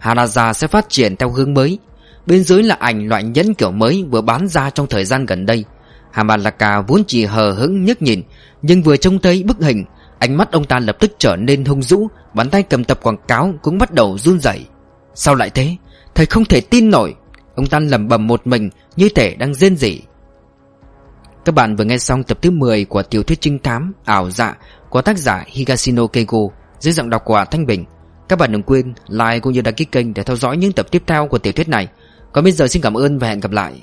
Hanaza sẽ phát triển theo hướng mới. Bên dưới là ảnh loại nhẫn kiểu mới Vừa bán ra trong thời gian gần đây. Hamalaka vốn chỉ hờ hững nhức nhìn, Nhưng vừa trông thấy bức hình. Ánh mắt ông ta lập tức trở nên hung dữ, Bàn tay cầm tập quảng cáo cũng bắt đầu run rẩy. Sao lại thế? Thầy không thể tin nổi. Ông ta lẩm bẩm một mình như thể đang rên rỉ. Các bạn vừa nghe xong tập thứ 10 của tiểu thuyết trinh thám Ảo dạ của tác giả Higashino Keigo dưới giọng đọc của Thanh Bình. Các bạn đừng quên like cũng như đăng ký kênh để theo dõi những tập tiếp theo của tiểu thuyết này. Còn bây giờ xin cảm ơn và hẹn gặp lại.